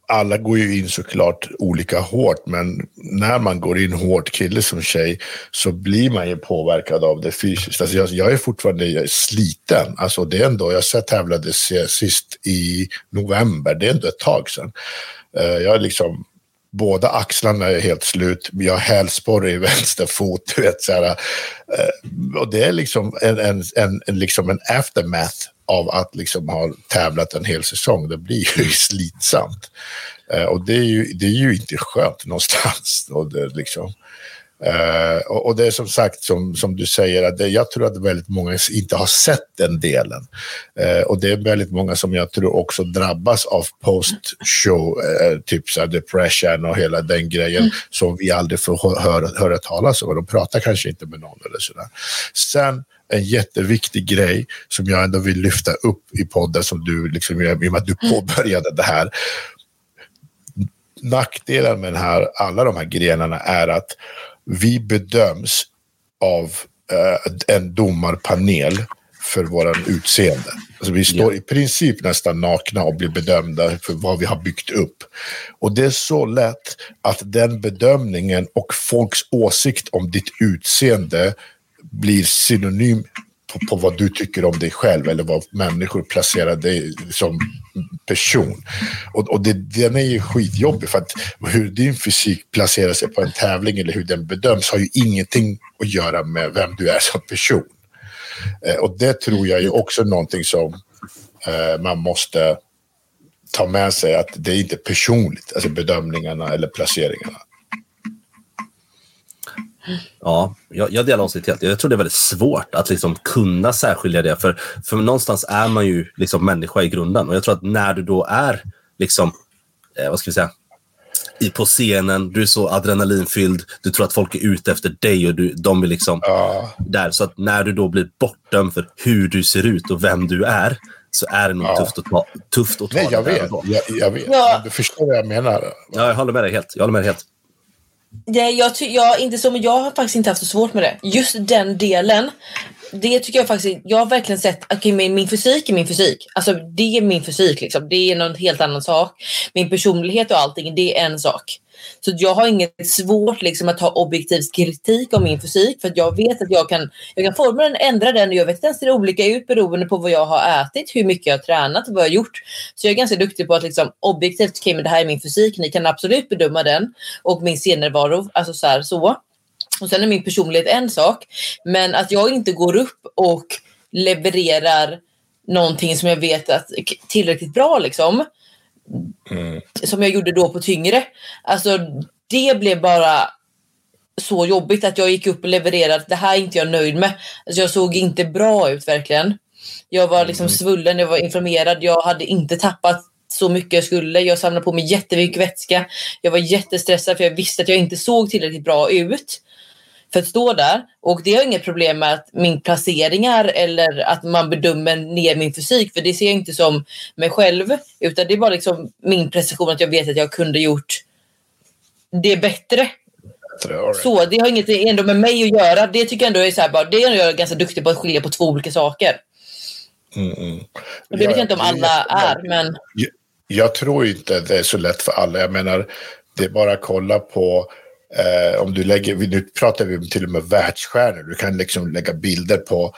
alla går ju in såklart olika hårt, men när man går in hårt, kille som tjej, så blir man ju påverkad av det fysiskt. Alltså jag, jag är fortfarande jag är sliten. Alltså det är ändå, jag tävlade sist i november, det är ändå ett tag sedan. Eh, jag är liksom, båda axlarna är helt slut, jag har hälsporre i vänster fot, du vet så här. Eh, och det är liksom en, en, en, en, liksom en aftermath av att liksom ha tävlat en hel säsong. Det blir ju slitsamt. Eh, och det är, ju, det är ju inte skönt någonstans. Och det, liksom, uh, och, det är som sagt, som, som du säger, att det, jag tror att väldigt många inte har sett den delen. Uh, och det är väldigt många som jag tror också drabbas av post-show, typ så depression och hela den grejen mm. som vi aldrig får höra, höra talas om. De pratar kanske inte med någon eller sådär. Sen en jätteviktig grej som jag ändå vill lyfta upp i podden som du, liksom, i och med att du mm. påbörjade det här. Nackdelen med den här, alla de här grenarna är att vi bedöms av eh, en domarpanel för våran utseende. Alltså vi står ja. i princip nästan nakna och blir bedömda för vad vi har byggt upp. Och det är så lätt att den bedömningen och folks åsikt om ditt utseende blir synonym på, på, vad du tycker om dig själv eller vad människor placerar dig som person. Och, och det, den är ju skitjobbig för att hur din fysik placerar sig på en tävling eller hur den bedöms har ju ingenting att göra med vem du är som person. Eh, och det tror jag är också någonting som eh, man måste ta med sig att det är inte personligt, alltså bedömningarna eller placeringarna. Ja, jag, jag delar åsikt helt. Jag tror det är väldigt svårt att liksom kunna särskilja det. För, för någonstans är man ju liksom människa i grunden. Och jag tror att när du då är, liksom, eh, vad ska vi säga, i, på scenen, du är så adrenalinfylld, du tror att folk är ute efter dig och du, de är liksom ja. där. Så att när du då blir bortdömd för hur du ser ut och vem du är, så är det nog ja. tufft att ta, tufft att ta Nej, jag vet. Jag, jag, vet. Ja. Du förstår vad jag menar. Ja, jag håller med dig helt. Jag håller med dig helt. Nej, jag, jag, inte så, men jag har faktiskt inte haft så svårt med det. Just den delen. Det tycker jag faktiskt, jag har verkligen sett, okay, min, min fysik är min fysik. Alltså det är min fysik liksom. Det är någon helt annan sak. Min personlighet och allting, det är en sak. Så jag har inget svårt liksom, att ta objektiv kritik om min fysik för att jag vet att jag kan, jag kan forma den, ändra den och jag vet att den ser olika ut beroende på vad jag har ätit, hur mycket jag har tränat och vad jag har gjort. Så jag är ganska duktig på att liksom, objektivt, okej okay, men det här är min fysik, ni kan absolut bedöma den och min scenärvaro, alltså så här, så. Och sen är min personlighet en sak, men att jag inte går upp och levererar någonting som jag vet att tillräckligt bra liksom Mm. Som jag gjorde då på tyngre. Alltså det blev bara så jobbigt att jag gick upp och levererade. Det här är inte jag nöjd med. Alltså jag såg inte bra ut verkligen. Jag var liksom mm. svullen, jag var inflammerad, jag hade inte tappat så mycket jag skulle. Jag samlade på mig jättemycket vätska. Jag var jättestressad för jag visste att jag inte såg tillräckligt bra ut för att stå där. Och det har inget problem med att min placeringar eller att man bedömer ner min fysik. För det ser jag inte som mig själv. Utan det är bara liksom min precision att jag vet att jag kunde gjort det bättre. Så det har inget ändå med mig att göra. Det tycker jag ändå är så här, bara, det är jag ganska duktig på att skilja på två olika saker. Mm, mm. Och det vet jag inte om alla är, men... Jag, jag tror inte det är så lätt för alla. Jag menar, det är bara att kolla på Eh, om du lägger, nu pratar vi till och med världsstjärnor. Du kan liksom lägga bilder på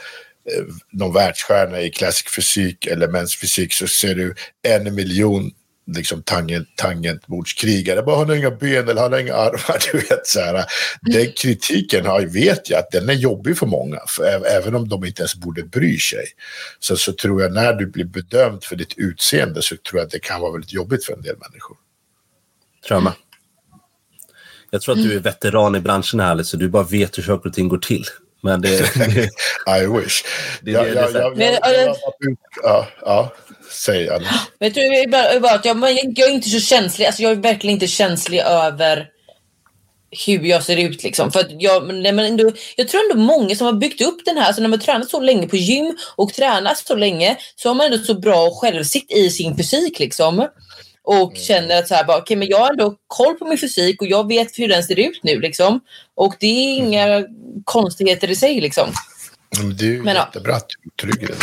eh, någon världsstjärna i klassisk fysik eller mensfysik så ser du en miljon liksom tangent, tangentbordskrigare. Bara har inga ben eller har inga armar. Du vet, så här. Den kritiken har, vet jag att den är jobbig för många. För även om de inte ens borde bry sig. Så, så tror jag när du blir bedömd för ditt utseende så tror jag att det kan vara väldigt jobbigt för en del människor. Tror jag med. Jag tror att du är veteran i branschen här, så du bara vet hur saker och ting går till. Men det... I wish. Det, det, det, det, det, ja, ja, säg Anna. Vet du, bara att jag, jag är inte så känslig. Alltså jag är verkligen inte känslig över hur jag ser ut. Liksom. För jag, men ändå, jag tror ändå många som har byggt upp den här, alltså när man tränat så länge på gym och tränat så länge så har man ändå så bra självsikt i sin fysik. Liksom och mm. känner att så här, bara, okay, men jag har ändå koll på min fysik och jag vet hur den ser ut nu. Liksom. Och det är mm. inga mm. konstigheter i sig. Liksom. Men det är ju men, jättebra att du är trygg i det.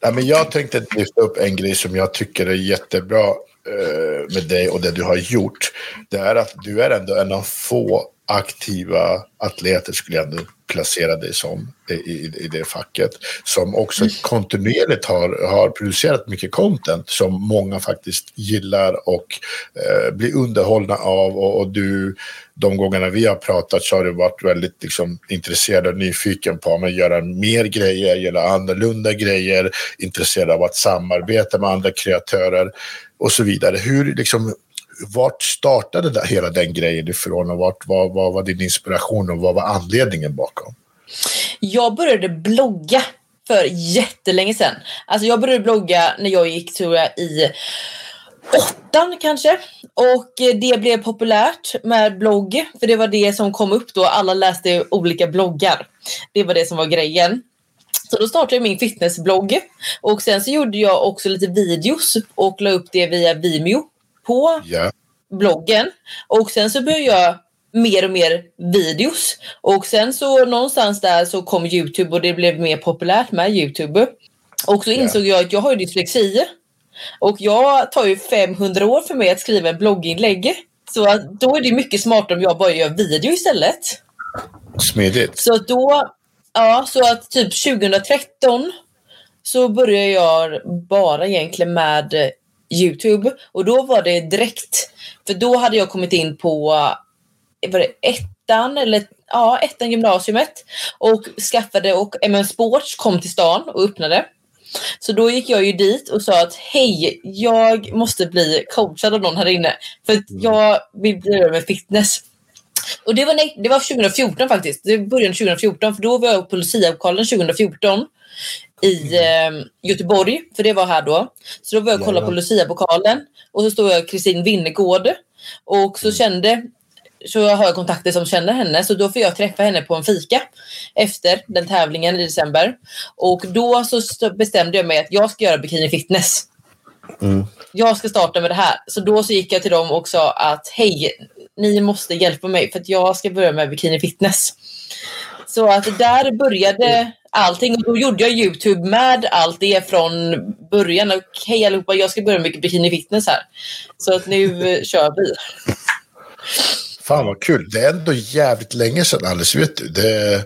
Ja, men jag tänkte lyfta upp en grej som jag tycker är jättebra eh, med dig och det du har gjort. Det är att du är ändå en av få aktiva atleter skulle jag ändå placera dig som i, i, i det facket. Som också mm. kontinuerligt har, har producerat mycket content som många faktiskt gillar och eh, blir underhållna av. Och, och, du, de gångerna vi har pratat så har du varit väldigt liksom, intresserad och nyfiken på att göra mer grejer, göra annorlunda grejer, intresserad av att samarbeta med andra kreatörer och så vidare. Hur, liksom, vart startade det, hela den grejen ifrån och vart, vad, vad var din inspiration och vad var anledningen bakom? Jag började blogga för jättelänge sedan. Alltså jag började blogga när jag gick, tror jag, i åttan kanske. Och eh, det blev populärt med blogg. För det var det som kom upp då. Alla läste olika bloggar. Det var det som var grejen. Så då startade jag min fitnessblogg. Och sen så gjorde jag också lite videos och la upp det via Vimeo på yeah. bloggen. Och sen så började jag mer och mer videos. Och sen så någonstans där så kom Youtube och det blev mer populärt med Youtube. Och så insåg yeah. jag att jag har dyslexi. Och jag tar ju 500 år för mig att skriva en blogginlägg. Så då är det mycket smartare om jag bara gör video istället. Smidigt. Så då, ja, så att typ 2013 så började jag bara egentligen med Youtube. Och då var det direkt, för då hade jag kommit in på var det ettan eller ja, ettan gymnasiet och skaffade och MM Sports kom till stan och öppnade. Så då gick jag ju dit och sa att hej, jag måste bli coachad av någon här inne för att mm. jag vill bli med fitness. Och det var, det var 2014 faktiskt. Det började 2014 för då var jag på Lucia-pokalen 2014 i eh, Göteborg, för det var här då. Så då var jag och kollade på Lucia-pokalen och så stod jag Kristin Winnergård och så mm. kände så har jag kontakter som känner henne så då får jag träffa henne på en fika efter den tävlingen i december. Och då så bestämde jag mig att jag ska göra bikini fitness. Mm. Jag ska starta med det här. Så då så gick jag till dem och sa att hej, ni måste hjälpa mig för att jag ska börja med bikini fitness. Så att där började allting. Och då gjorde jag Youtube med allt det från början. Och hej allihopa, jag ska börja med bikini fitness här. Så att nu eh, kör vi. Fan vad kul. Det är ändå jävligt länge sedan Alice, vet du. Det,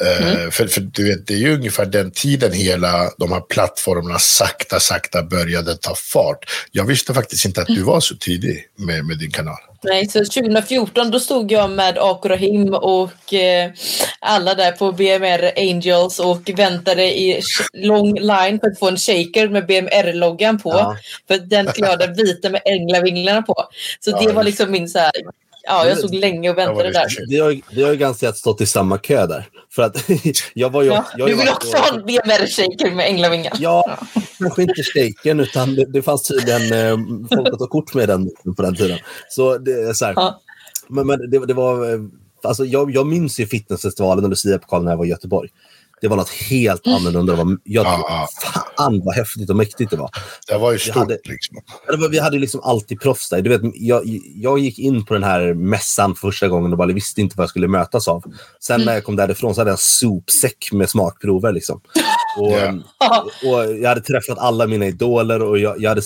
mm. för, för du vet, det är ju ungefär den tiden hela de här plattformarna sakta, sakta började ta fart. Jag visste faktiskt inte att du var så tidig med, med din kanal. Nej, så 2014 då stod jag med Akurahim och eh, alla där på BMR Angels och väntade i lång line för att få en shaker med BMR-loggan på. Ja. För den skulle jag ha den vita med änglavinglarna på. Så ja, det var liksom min så här, Ja, jag stod länge och väntade där. Vi har, vi har ganska stått i samma kö där. För att jag var ju, ja, jag du vill också ha en BMR-shaker med änglavingar. Ja, kanske inte shakern utan det, det fanns tydligen eh, folk att ta kort med den på den tiden. Så det är så här. Ja. Men, men det, det, var, eh, alltså jag, jag minns ju fitnessfestivalen och Lucia-pokalen när jag var i Göteborg. Det var något helt mm. annorlunda. Jag, ja, Fan vad häftigt och mäktigt det var. Det var ju stort. Vi hade, liksom. vi hade liksom alltid proffs där. Du vet, jag, jag gick in på den här mässan första gången och bara visste inte vad jag skulle mötas av. Sen mm. när jag kom därifrån så hade jag en sopsäck med smakprover. Liksom. Och, Ja. och jag hade träffat alla mina idoler och jag, jag, hade,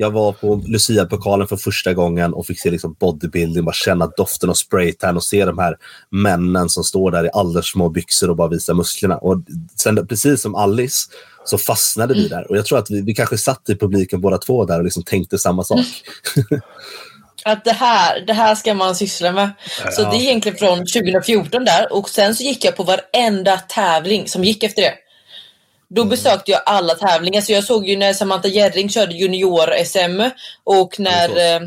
jag var på Lucia-pokalen för första gången och fick se liksom bodybuilding, bara känna doften av spraytan och se de här männen som står där i alldeles små byxor och bara visar musklerna. Och sen, precis som Alice så fastnade vi där och jag tror att vi, vi kanske satt i publiken båda två där och liksom tänkte samma sak. Att det här, det här ska man syssla med. Så det är egentligen från 2014 där och sen så gick jag på varenda tävling som gick efter det. Då besökte jag alla tävlingar. Så jag såg ju när Samantha Jerring körde junior-SM och när eh,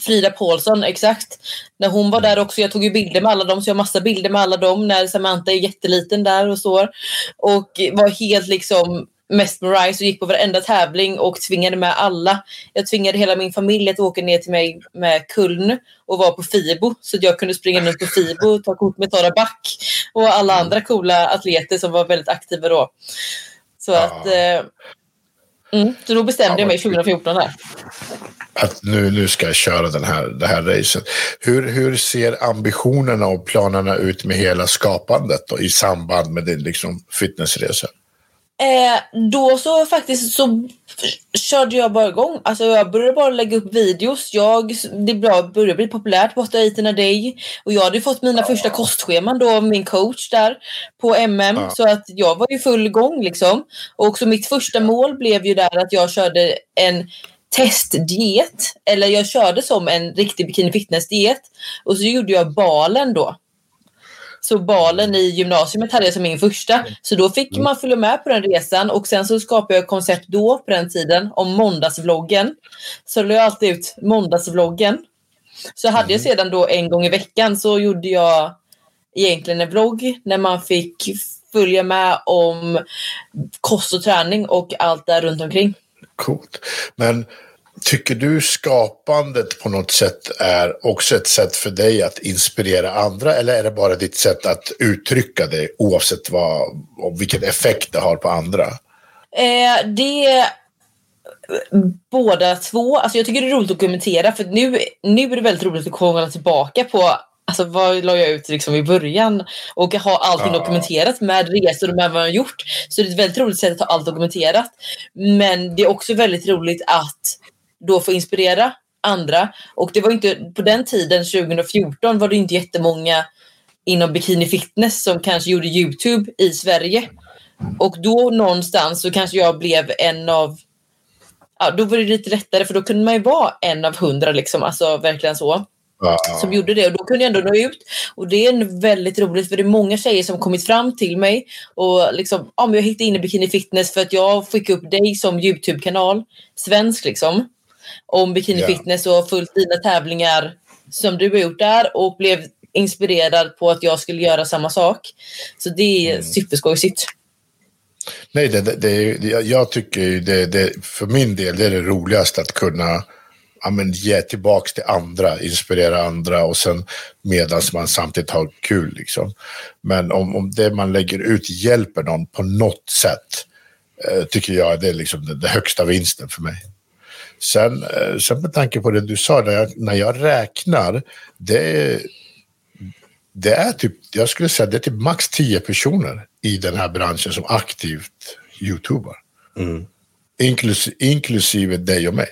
Frida Paulsson, exakt. När hon var där också. Jag tog ju bilder med alla dem, så jag har massa bilder med alla dem när Samantha är jätteliten där och så. Och var helt liksom mesmerized och gick på varenda tävling och tvingade med alla. Jag tvingade hela min familj att åka ner till mig med Kuln och vara på Fibo så att jag kunde springa runt på Fibo och ta kort med Tara Back och alla andra coola atleter som var väldigt aktiva då. Så Ja. att... Eh, mm, så då bestämde Ja, jag mig vad 2014 där. att nu, nu ska jag köra den här, det här racet. Hur, hur ser ambitionerna och planerna ut med hela skapandet då, i samband med din liksom, fitnessresa? Eh, då så faktiskt så körde jag bara igång. Alltså jag började bara lägga upp videos. Jag, det började bli populärt på 8 Eaten a Day. Och jag hade fått mina första kostscheman då av min coach där på MM. Ja. Så att jag var ju full gång liksom. Och så mitt första mål blev ju där att jag körde en testdiet. Eller jag körde som en riktig bikini fitness diet. Och så gjorde jag balen då. Så balen i gymnasiet hade jag som min första. Så då fick man följa med på den resan och sen så skapade jag koncept då på den tiden om måndagsvloggen. Så la jag alltid ut måndagsvloggen. Så hade jag sedan då en gång i veckan så gjorde jag egentligen en vlogg när man fick följa med om kost och träning och allt där runt omkring. Coolt. Men tycker du skapandet på något sätt är också ett sätt för dig att inspirera andra eller är det bara ditt sätt att uttrycka dig oavsett vad, vilken effekt det har på andra? Eh, det båda två. Alltså jag tycker det är roligt att dokumentera för nu, nu är det väldigt roligt att kolla tillbaka på Alltså vad la jag ut liksom i början och ha allting Ja. dokumenterat med resor och med vad man har gjort. Så det är ett väldigt roligt sätt att ha allt dokumenterat. Men det är också väldigt roligt att då få inspirera andra. Och det var inte, på den tiden 2014 var det inte jättemånga inom bikini fitness som kanske gjorde Youtube i Sverige. Och då någonstans så kanske jag blev en av Ja, då var det lite lättare för då kunde man ju vara en av hundra liksom, alltså verkligen så Ja, som gjorde det och då kunde jag ändå nå ut. Och det är väldigt roligt för det är många tjejer som kommit fram till mig och liksom, ja men jag hittade in i Bikini Fitness för att jag fick upp dig som Youtube-kanal, svensk liksom, om Bikini Ja. Fitness och följt dina tävlingar som du har gjort där och blev inspirerad på att jag skulle göra samma sak. Så det är Mm. superskojsigt. Nej, det, det, det, jag tycker det, det, för min del det är det roligaste att kunna ja, men, ge tillbaka till andra, inspirera andra och sen medan man samtidigt har kul. Liksom. Men om, om det man lägger ut hjälper någon på något sätt eh, tycker jag det är liksom det högsta vinsten för mig. Sen, eh, sen med tanke på det du sa, när jag, när jag räknar, det det är typ, jag skulle säga det är typ max 10 personer i den här branschen som aktivt youtubar. Mm. Inklus, inklusive dig och mig.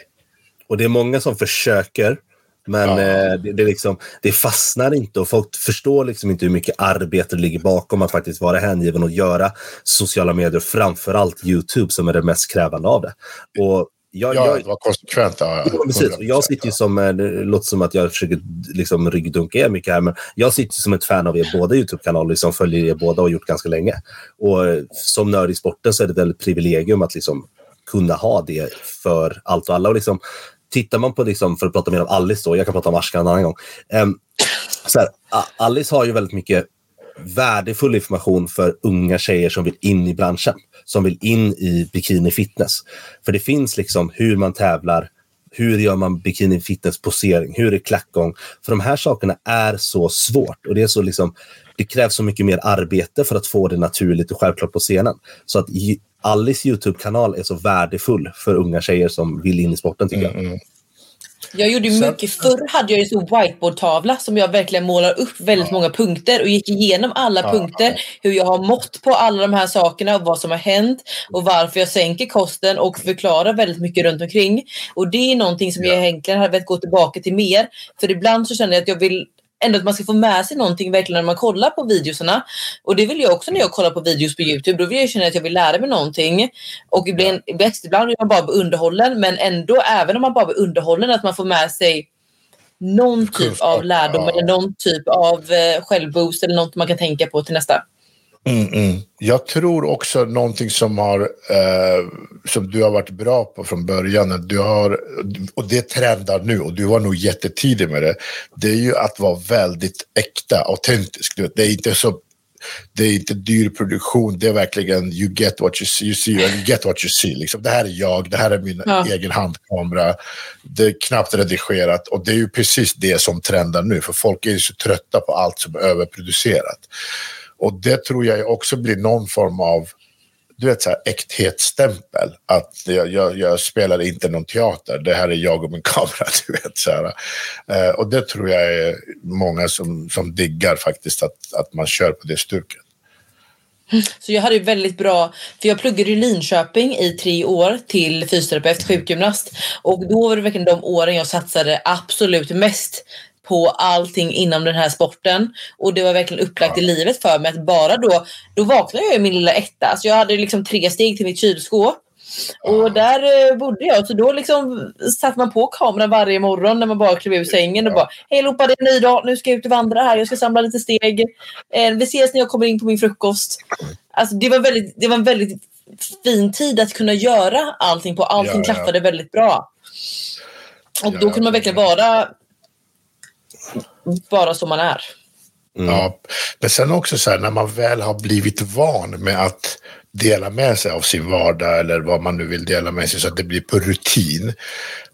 Och det är många som försöker, men Ja. eh, det, det, liksom, det fastnar inte och folk förstår liksom inte hur mycket arbete det ligger bakom att faktiskt vara hängiven och göra sociala medier, framför allt Youtube som är det mest krävande av det. Och jag, Ja, jag, var konsekvent. Ja, Ja, precis. Jag sitter ju som, eh, det låter som att jag försöker liksom ryggdunka er mycket här, men jag sitter som ett fan av er båda YouTube-kanaler, liksom följer er båda och gjort ganska länge. Och eh, som nörd i sporten så är det ett väldigt privilegium att liksom kunna ha det för allt och alla. Och liksom, tittar man på, liksom, för att prata mer om Alice då, jag kan prata om Ashkan en annan gång. Ehm, så här, Alice har ju väldigt mycket värdefull information för unga tjejer som vill in i branschen. Som vill in i bikini fitness. För det finns liksom hur man tävlar, hur gör man bikini fitness posering, hur är klackgång? För de här sakerna är så svårt och det är så liksom, det krävs så mycket mer arbete för att få det naturligt och självklart på scenen. Så att Alice YouTube-kanal är så värdefull för unga tjejer som vill in i sporten tycker jag. Mm, mm. Jag gjorde Sen- mycket. Förr hade jag en stor whiteboardtavla som jag verkligen målar upp väldigt många punkter och gick igenom alla Ja, punkter. Hur jag har mått på alla de här sakerna och vad som har hänt och varför jag sänker kosten och förklarar väldigt mycket runt omkring. Och det är någonting som jag egentligen hade velat gå tillbaka till mer. För ibland så känner jag att jag vill ändå att man ska få med sig någonting verkligen när man kollar på videosarna. Och det vill jag också när jag kollar på videos på Youtube. Då vill jag känna att jag vill lära mig någonting. Och ibland, bäst ibland är man bara underhållen. Men ändå, även om man bara blir underhållen, att man får med sig någon typ av lärdom ja. eller någon typ av eh, självboost eller något man kan tänka på till nästa. Mm, mm. Jag tror också någonting som, har, eh, som du har varit bra på från början, du har, och det trendar nu och du var nog jättetidig med det, det är ju att vara väldigt äkta, autentisk. Det är inte så det är inte dyr produktion, det är verkligen you get what you see, you, see, you get what you see. Liksom, det här är jag, det här är min Ja. egen handkamera. Det är knappt redigerat och det är ju precis det som trendar nu, för folk är ju så trötta på allt som är överproducerat. Och det tror jag också blir någon form av du vet, så här, äkthetsstämpel. Att jag, jag, jag spelar inte någon teater, det här är jag och min kamera. Du vet, så här. Eh, och det tror jag är många som, som diggar faktiskt, att, att man kör på det stuket. Så jag hade ju väldigt bra, för jag pluggade i Linköping i tre år till fysioterapeut, sjukgymnast. Och då var det verkligen de åren jag satsade absolut mest på allting inom den här sporten. Och det var verkligen upplagt i livet för mig att bara då, då vaknade jag i min lilla etta. Så jag hade liksom tre steg till mitt kylskåp. Och där eh, bodde jag. Så då liksom satte man på kameran varje morgon när man bara klev ur sängen och bara Hej allihopa, det är en ny dag. Nu ska jag ut och vandra här. Jag ska samla lite steg. Eh, vi ses när jag kommer in på min frukost. Alltså, det, var väldigt, det var en väldigt fin tid att kunna göra allting på. Allting Ja, ja. klaffade väldigt bra. Och Ja, då kunde man verkligen vara bara som man är. Ja, men sen också så här, när man väl har blivit van med att dela med sig av sin vardag eller vad man nu vill dela med sig så att det blir på rutin.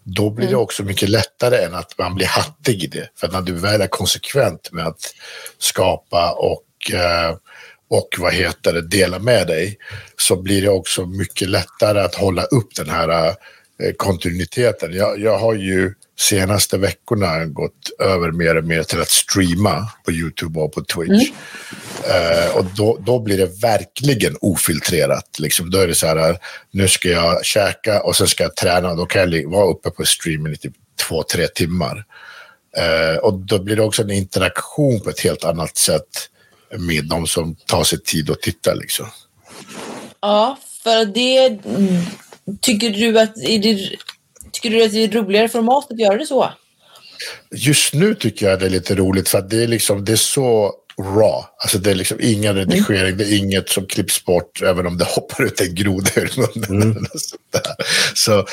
Då blir det också mycket lättare än att man blir hattig i det. För att när du väl är konsekvent med att skapa och, eh, och vad heter det, dela med dig så blir det också mycket lättare att hålla upp den här eh, kontinuiteten. Jag, jag har ju senaste veckorna gått över mer och mer till att streama på YouTube och på Twitch. Eh, och då, då blir det verkligen ofiltrerat. Liksom, då är det så här, nu ska jag käka och sen ska jag träna. Då kan jag vara uppe på streamen i typ två, tre timmar. Eh, och då blir det också en interaktion på ett helt annat sätt med de som tar sig tid att titta. Liksom. Ja, för det mm, tycker du att är det, tycker du att det är roligare format att göra det så? Just nu tycker jag det är lite roligt för att det är, liksom, det är så raw. Alltså det är liksom ingen redigering, det är inget som klipps bort även om det hoppar ut en groda ur munnen. där. Så, eh,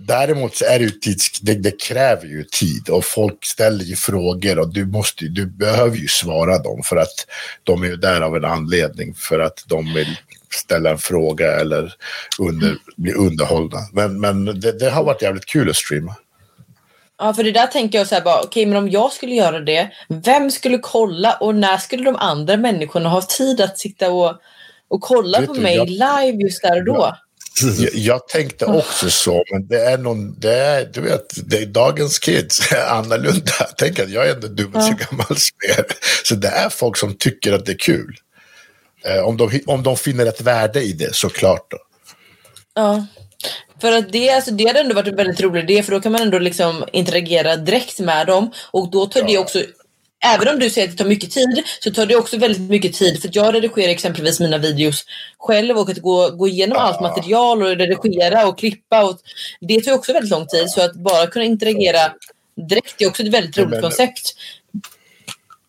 däremot så är det ju tids, det, det kräver ju tid och folk ställer ju frågor och du, måste, du behöver ju svara dem för att de är ju där av en anledning för att de vill ställa en fråga eller under, bli underhållna. Men, men det, det har varit jävligt kul att streama. Ja, för det där tänker jag så här bara, okej, men om jag skulle göra det, vem skulle kolla och när skulle de andra människorna ha tid att sitta och, och kolla Vet på du, mig jag- live just där och då? Jag, jag tänkte också så, men det är någon, det är, du vet, det är dagens kids är annorlunda. Tänk att jag är ändå dubbelt så gammal som er. Så det är folk som tycker att det är kul. Eh, om, de, om de finner ett värde i det, såklart. Då. Ja. För att det, alltså, det hade ändå varit en väldigt rolig idé för då kan man ändå liksom interagera direkt med dem och då tar det Ja. också Även om du säger att det tar mycket tid så tar det också väldigt mycket tid för att jag redigerar exempelvis mina videos själv och att gå, gå igenom allt material och redigera och klippa. Och det tar också väldigt lång tid så att bara kunna interagera direkt är också ett väldigt Ja, roligt men- koncept.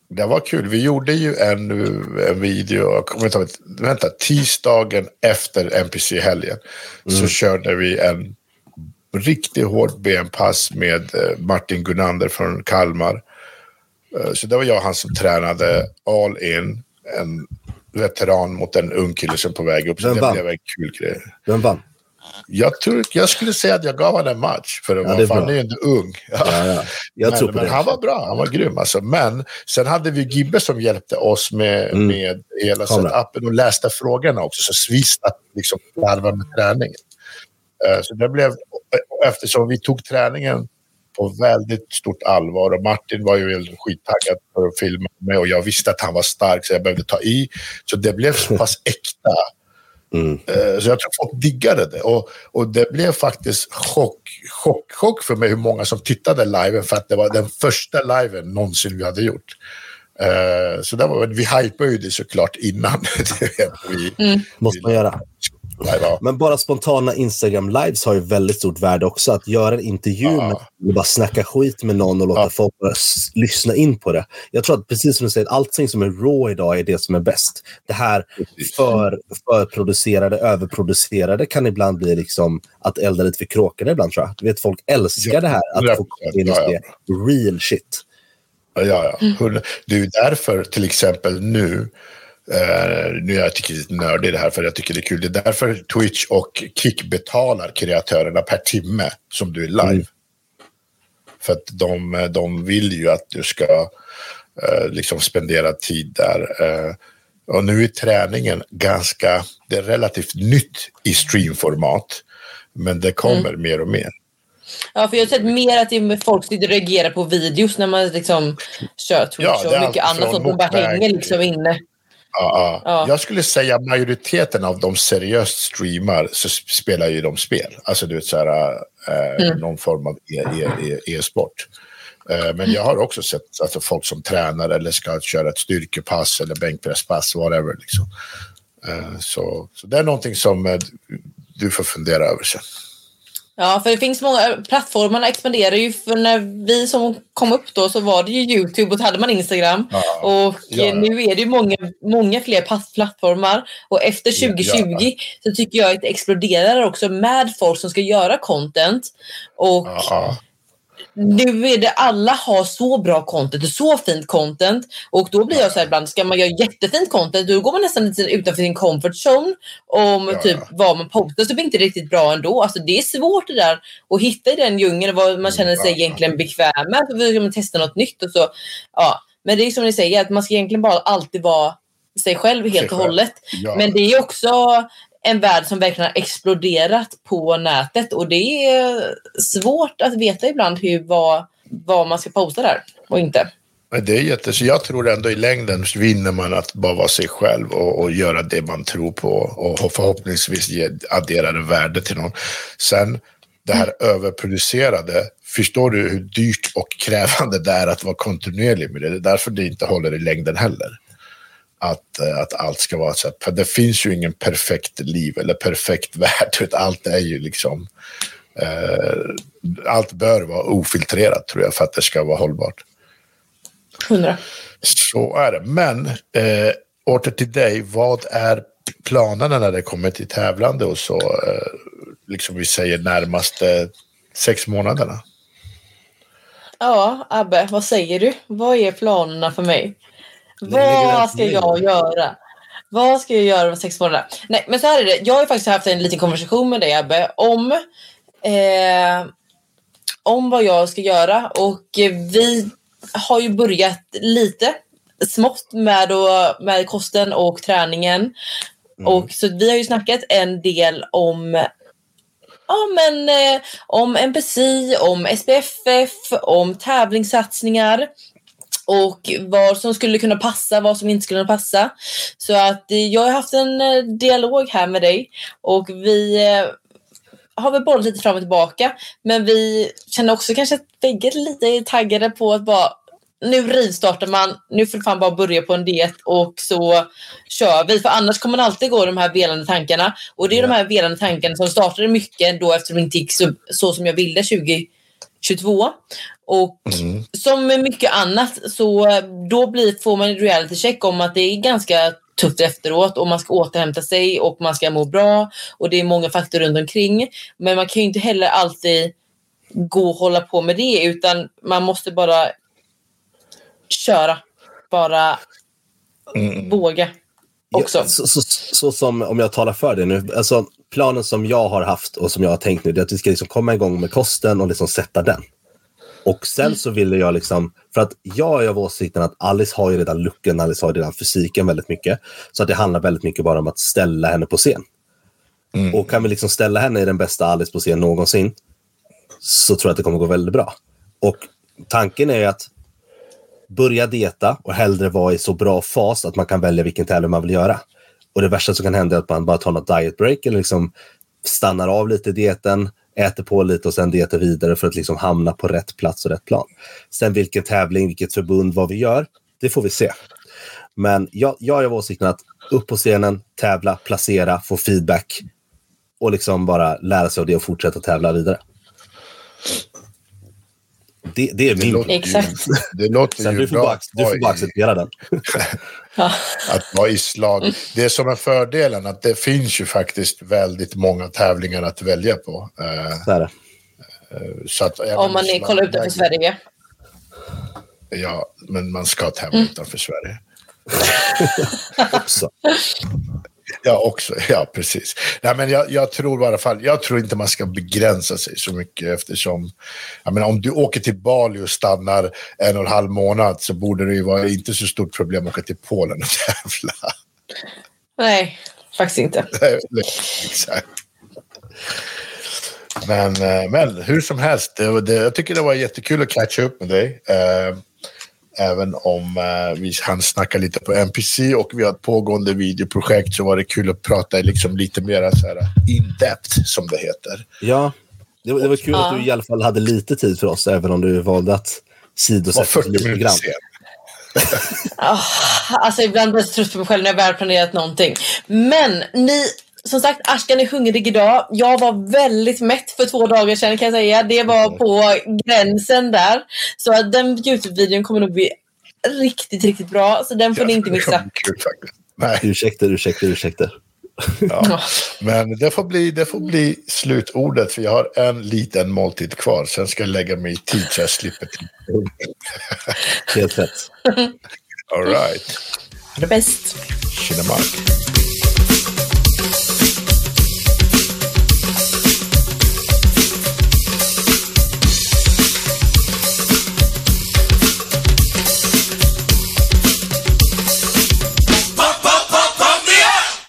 Det var kul. Vi gjorde ju en, en video, jag kommer inte ihåg, vänta, tisdagen efter NPC-helgen så körde vi en riktigt hårt benpass med eh, Martin Gunander från Kalmar. Eh, Så det var jag och han som tränade all in, en veteran mot en ung kille som på väg upp. Så Vem det vann? blev en kul grej. Vem vann? Jag, tror, jag skulle säga att jag gav honom en match, för Ja, det för han är ju ändå ung. Ja, ja. Jag men, tror men han var bra, han var grym alltså. Men sen hade vi Gibbe som hjälpte oss med, Mm. med hela setupen och läste frågorna också. Så vi slapp liksom larva med träningen. Eh, Så det blev, eftersom vi tog träningen på väldigt stort allvar. Och Martin var ju skittaggad för att filma med och jag visste att han var stark så jag behövde ta i. Så det blev så pass äkta. Mm. Eh, så jag tror folk diggade det. Och, och det blev faktiskt chock, chock, chock för mig hur många som tittade live för att det var den första liven någonsin vi hade gjort. Uh, så där var, vi hypade ju det såklart innan. vi, mm. Måste man göra. Men bara spontana Instagram-lives har ju väldigt stort värde också. Att göra en intervju ja. med bara snacka skit med någon och låta ja. folk lyssna in på det. Jag tror att precis som du säger, allting som är raw idag är det som är bäst. Det här för, förproducerade, överproducerade kan ibland bli liksom att elda lite för kråkorna ibland tror jag. Du vet, folk älskar ja. det här, att få in ja, ja. real shit. Ja, ja. Mm. Det är därför till exempel nu Uh, nu är jag lite nördig i det här för jag tycker det är kul. Det är därför Twitch och Kick betalar kreatörerna per timme som du är live. Mm. För att de, de vill ju att du ska uh, liksom spendera tid där. Uh, och nu är träningen ganska, det är relativt nytt i streamformat. Men det kommer mm. mer och mer. Ja, för jag har sett mer att det är folk som reagerar på videos när man liksom kör Twitch ja, och mycket annat. Så att man bara hänger liksom inne. Ja, ja. Jag skulle säga majoriteten av de seriöst streamar så spelar ju de spel. Alltså du vet så här, eh, mm. någon form av e-sport. E, e, eh, men jag har också sett alltså, folk som tränar eller ska köra ett styrkepass eller bänkpresspass, whatever. Liksom. Eh, så, så det är någonting som eh, du får fundera över sen. Ja, för det finns många, plattformarna expanderar ju. För när vi som kom upp då så var det ju Youtube och så hade man Instagram. Ja, och ja. nu är det ju många, många fler plattformar. Och efter 2020 ja. så tycker jag att det exploderar också med folk som ska göra content. Och nu är det alla har så bra content, så fint content och då blir jag så här ibland, ska man göra jättefint content då går man nästan lite utanför sin comfort zone om ja, typ ja. vad man postar så blir inte riktigt bra ändå. Alltså det är svårt det där att hitta i den djungeln vad man känner sig egentligen bekväm med. Så vill man testa något nytt och så. Ja. Men det är som ni säger, att man ska egentligen bara alltid vara sig själv helt och hållet. Ja. Men det är också en värld som verkligen har exploderat på nätet och det är svårt att veta ibland hur, vad, vad man ska posta där och inte. Det är jätte, så jag tror ändå i längden vinner man att bara vara sig själv och, och göra det man tror på och förhoppningsvis ge adderade värde till någon. Sen det här mm. överproducerade, förstår du hur dyrt och krävande det är att vara kontinuerlig med det? Det är därför det inte håller i längden heller att, eh, att allt ska vara så. För det finns ju ingen perfekt liv eller perfekt värld. Allt är ju liksom... Eh, allt bör vara ofiltrerat tror jag för att det ska vara hållbart. Hundra. Så är det. Men eh, åter till dig. Vad är planerna när det kommer till tävlande och så? Eh, liksom vi säger närmaste sex månaderna. Ja, Abbe, vad säger du? Vad är planerna för mig? Vad ska jag göra? Vad ska jag göra med sex månader? Nej, men så här är det. Jag har faktiskt haft en liten konversation med dig Abbe om, eh, om vad jag ska göra och vi har ju börjat lite smått med, och, med kosten och träningen. Mm. Och så vi har ju snackat en del om ja, men, eh, om NPC, om SPFF, om tävlingssatsningar och vad som skulle kunna passa, vad som inte skulle kunna passa. Så att eh, jag har haft en eh, dialog här med dig och vi eh, har väl bollat lite fram och tillbaka. Men vi känner också kanske att bägge är lite taggade på att bara nu rivstartar man, nu får fan bara börja på en diet och så kör vi. För annars kommer man alltid gå de här velande tankarna. Och det är de här velande tankarna som startade mycket då eftersom det inte gick så, så som jag ville 2022. Och mm. som med mycket annat så då blir, får man en reality check om att det är ganska tufft efteråt och man ska återhämta sig och man ska må bra och det är många faktorer runt omkring. Men man kan ju inte heller alltid gå och hålla på med det utan man måste bara köra. Bara mm. våga också. Ja, så, så, så, som om jag talar för det nu, alltså planen som jag har haft och som jag har tänkt nu, det är att vi ska liksom komma igång med kosten och liksom sätta den. Och sen så ville jag liksom, för att jag är av åsikten att Alice har ju redan looken, Alice har redan fysiken väldigt mycket. Så att det handlar väldigt mycket bara om att ställa henne på scen. Mm. Och kan vi liksom ställa henne i den bästa Alice på scen någonsin så tror jag att det kommer gå väldigt bra. Och tanken är att börja dieta och hellre vara i så bra fas att man kan välja vilken tävling man vill göra. Och det värsta som kan hända är att man bara tar något diet break eller liksom stannar av lite i dieten, äter på lite och sen dietar vidare för att liksom hamna på rätt plats och rätt plan. Sen vilken tävling, vilket förbund, vad vi gör, det får vi se. Men jag, jag är av åsikten att upp på scenen, tävla, placera, få feedback och liksom bara lära sig av det och fortsätta tävla vidare. Det, det är Det min... låter, Exakt. Ju, det låter Sen ju du får bra du får vara bara acceptera den. Att vara i slag. Det som är fördelen att det finns ju faktiskt väldigt många tävlingar att välja på. Eh, Så är det. så att Om man är, kollar utanför Sverige. Ja, men man ska tävla utanför Sverige. Också. Ja, också. Ja, precis. Nej, men jag, jag tror i alla fall, jag tror inte man ska begränsa sig så mycket eftersom, jag menar, om du åker till Bali och stannar en och en halv månad så borde det ju vara inte så stort problem att åka till Polen och tävla. Nej, faktiskt inte. Exakt. Men, eh, men hur som helst, det, det, jag tycker det var jättekul att catcha upp med dig. Eh, även om eh, vi hann snacka lite på NPC och vi har ett pågående videoprojekt så var det kul att prata liksom lite mer så här in-depth som det heter. Ja, det, var- det var kul Ja. att du i alla fall hade lite tid för oss, även om du valde att sidosätta 40 lite grann. sen. Ah, alltså ibland blir jag så trött på mig själv när jag väl planerat någonting. Men ni, som sagt, Ashkan är hungrig idag. Jag var väldigt mätt för två dagar sedan kan jag säga. Det var på gränsen där. Så att den Youtube-videon kommer nog bli riktigt, riktigt bra. Så den får ni inte Det missa. Nej, Ursäkter, ursäkter, ursäkter. ja. Men det får, bli, det får bli slutordet för jag har en liten måltid kvar. Sen ska jag lägga mig i tid så jag slipper till. Helt rätt. All right. Bäst. Tjena Mark.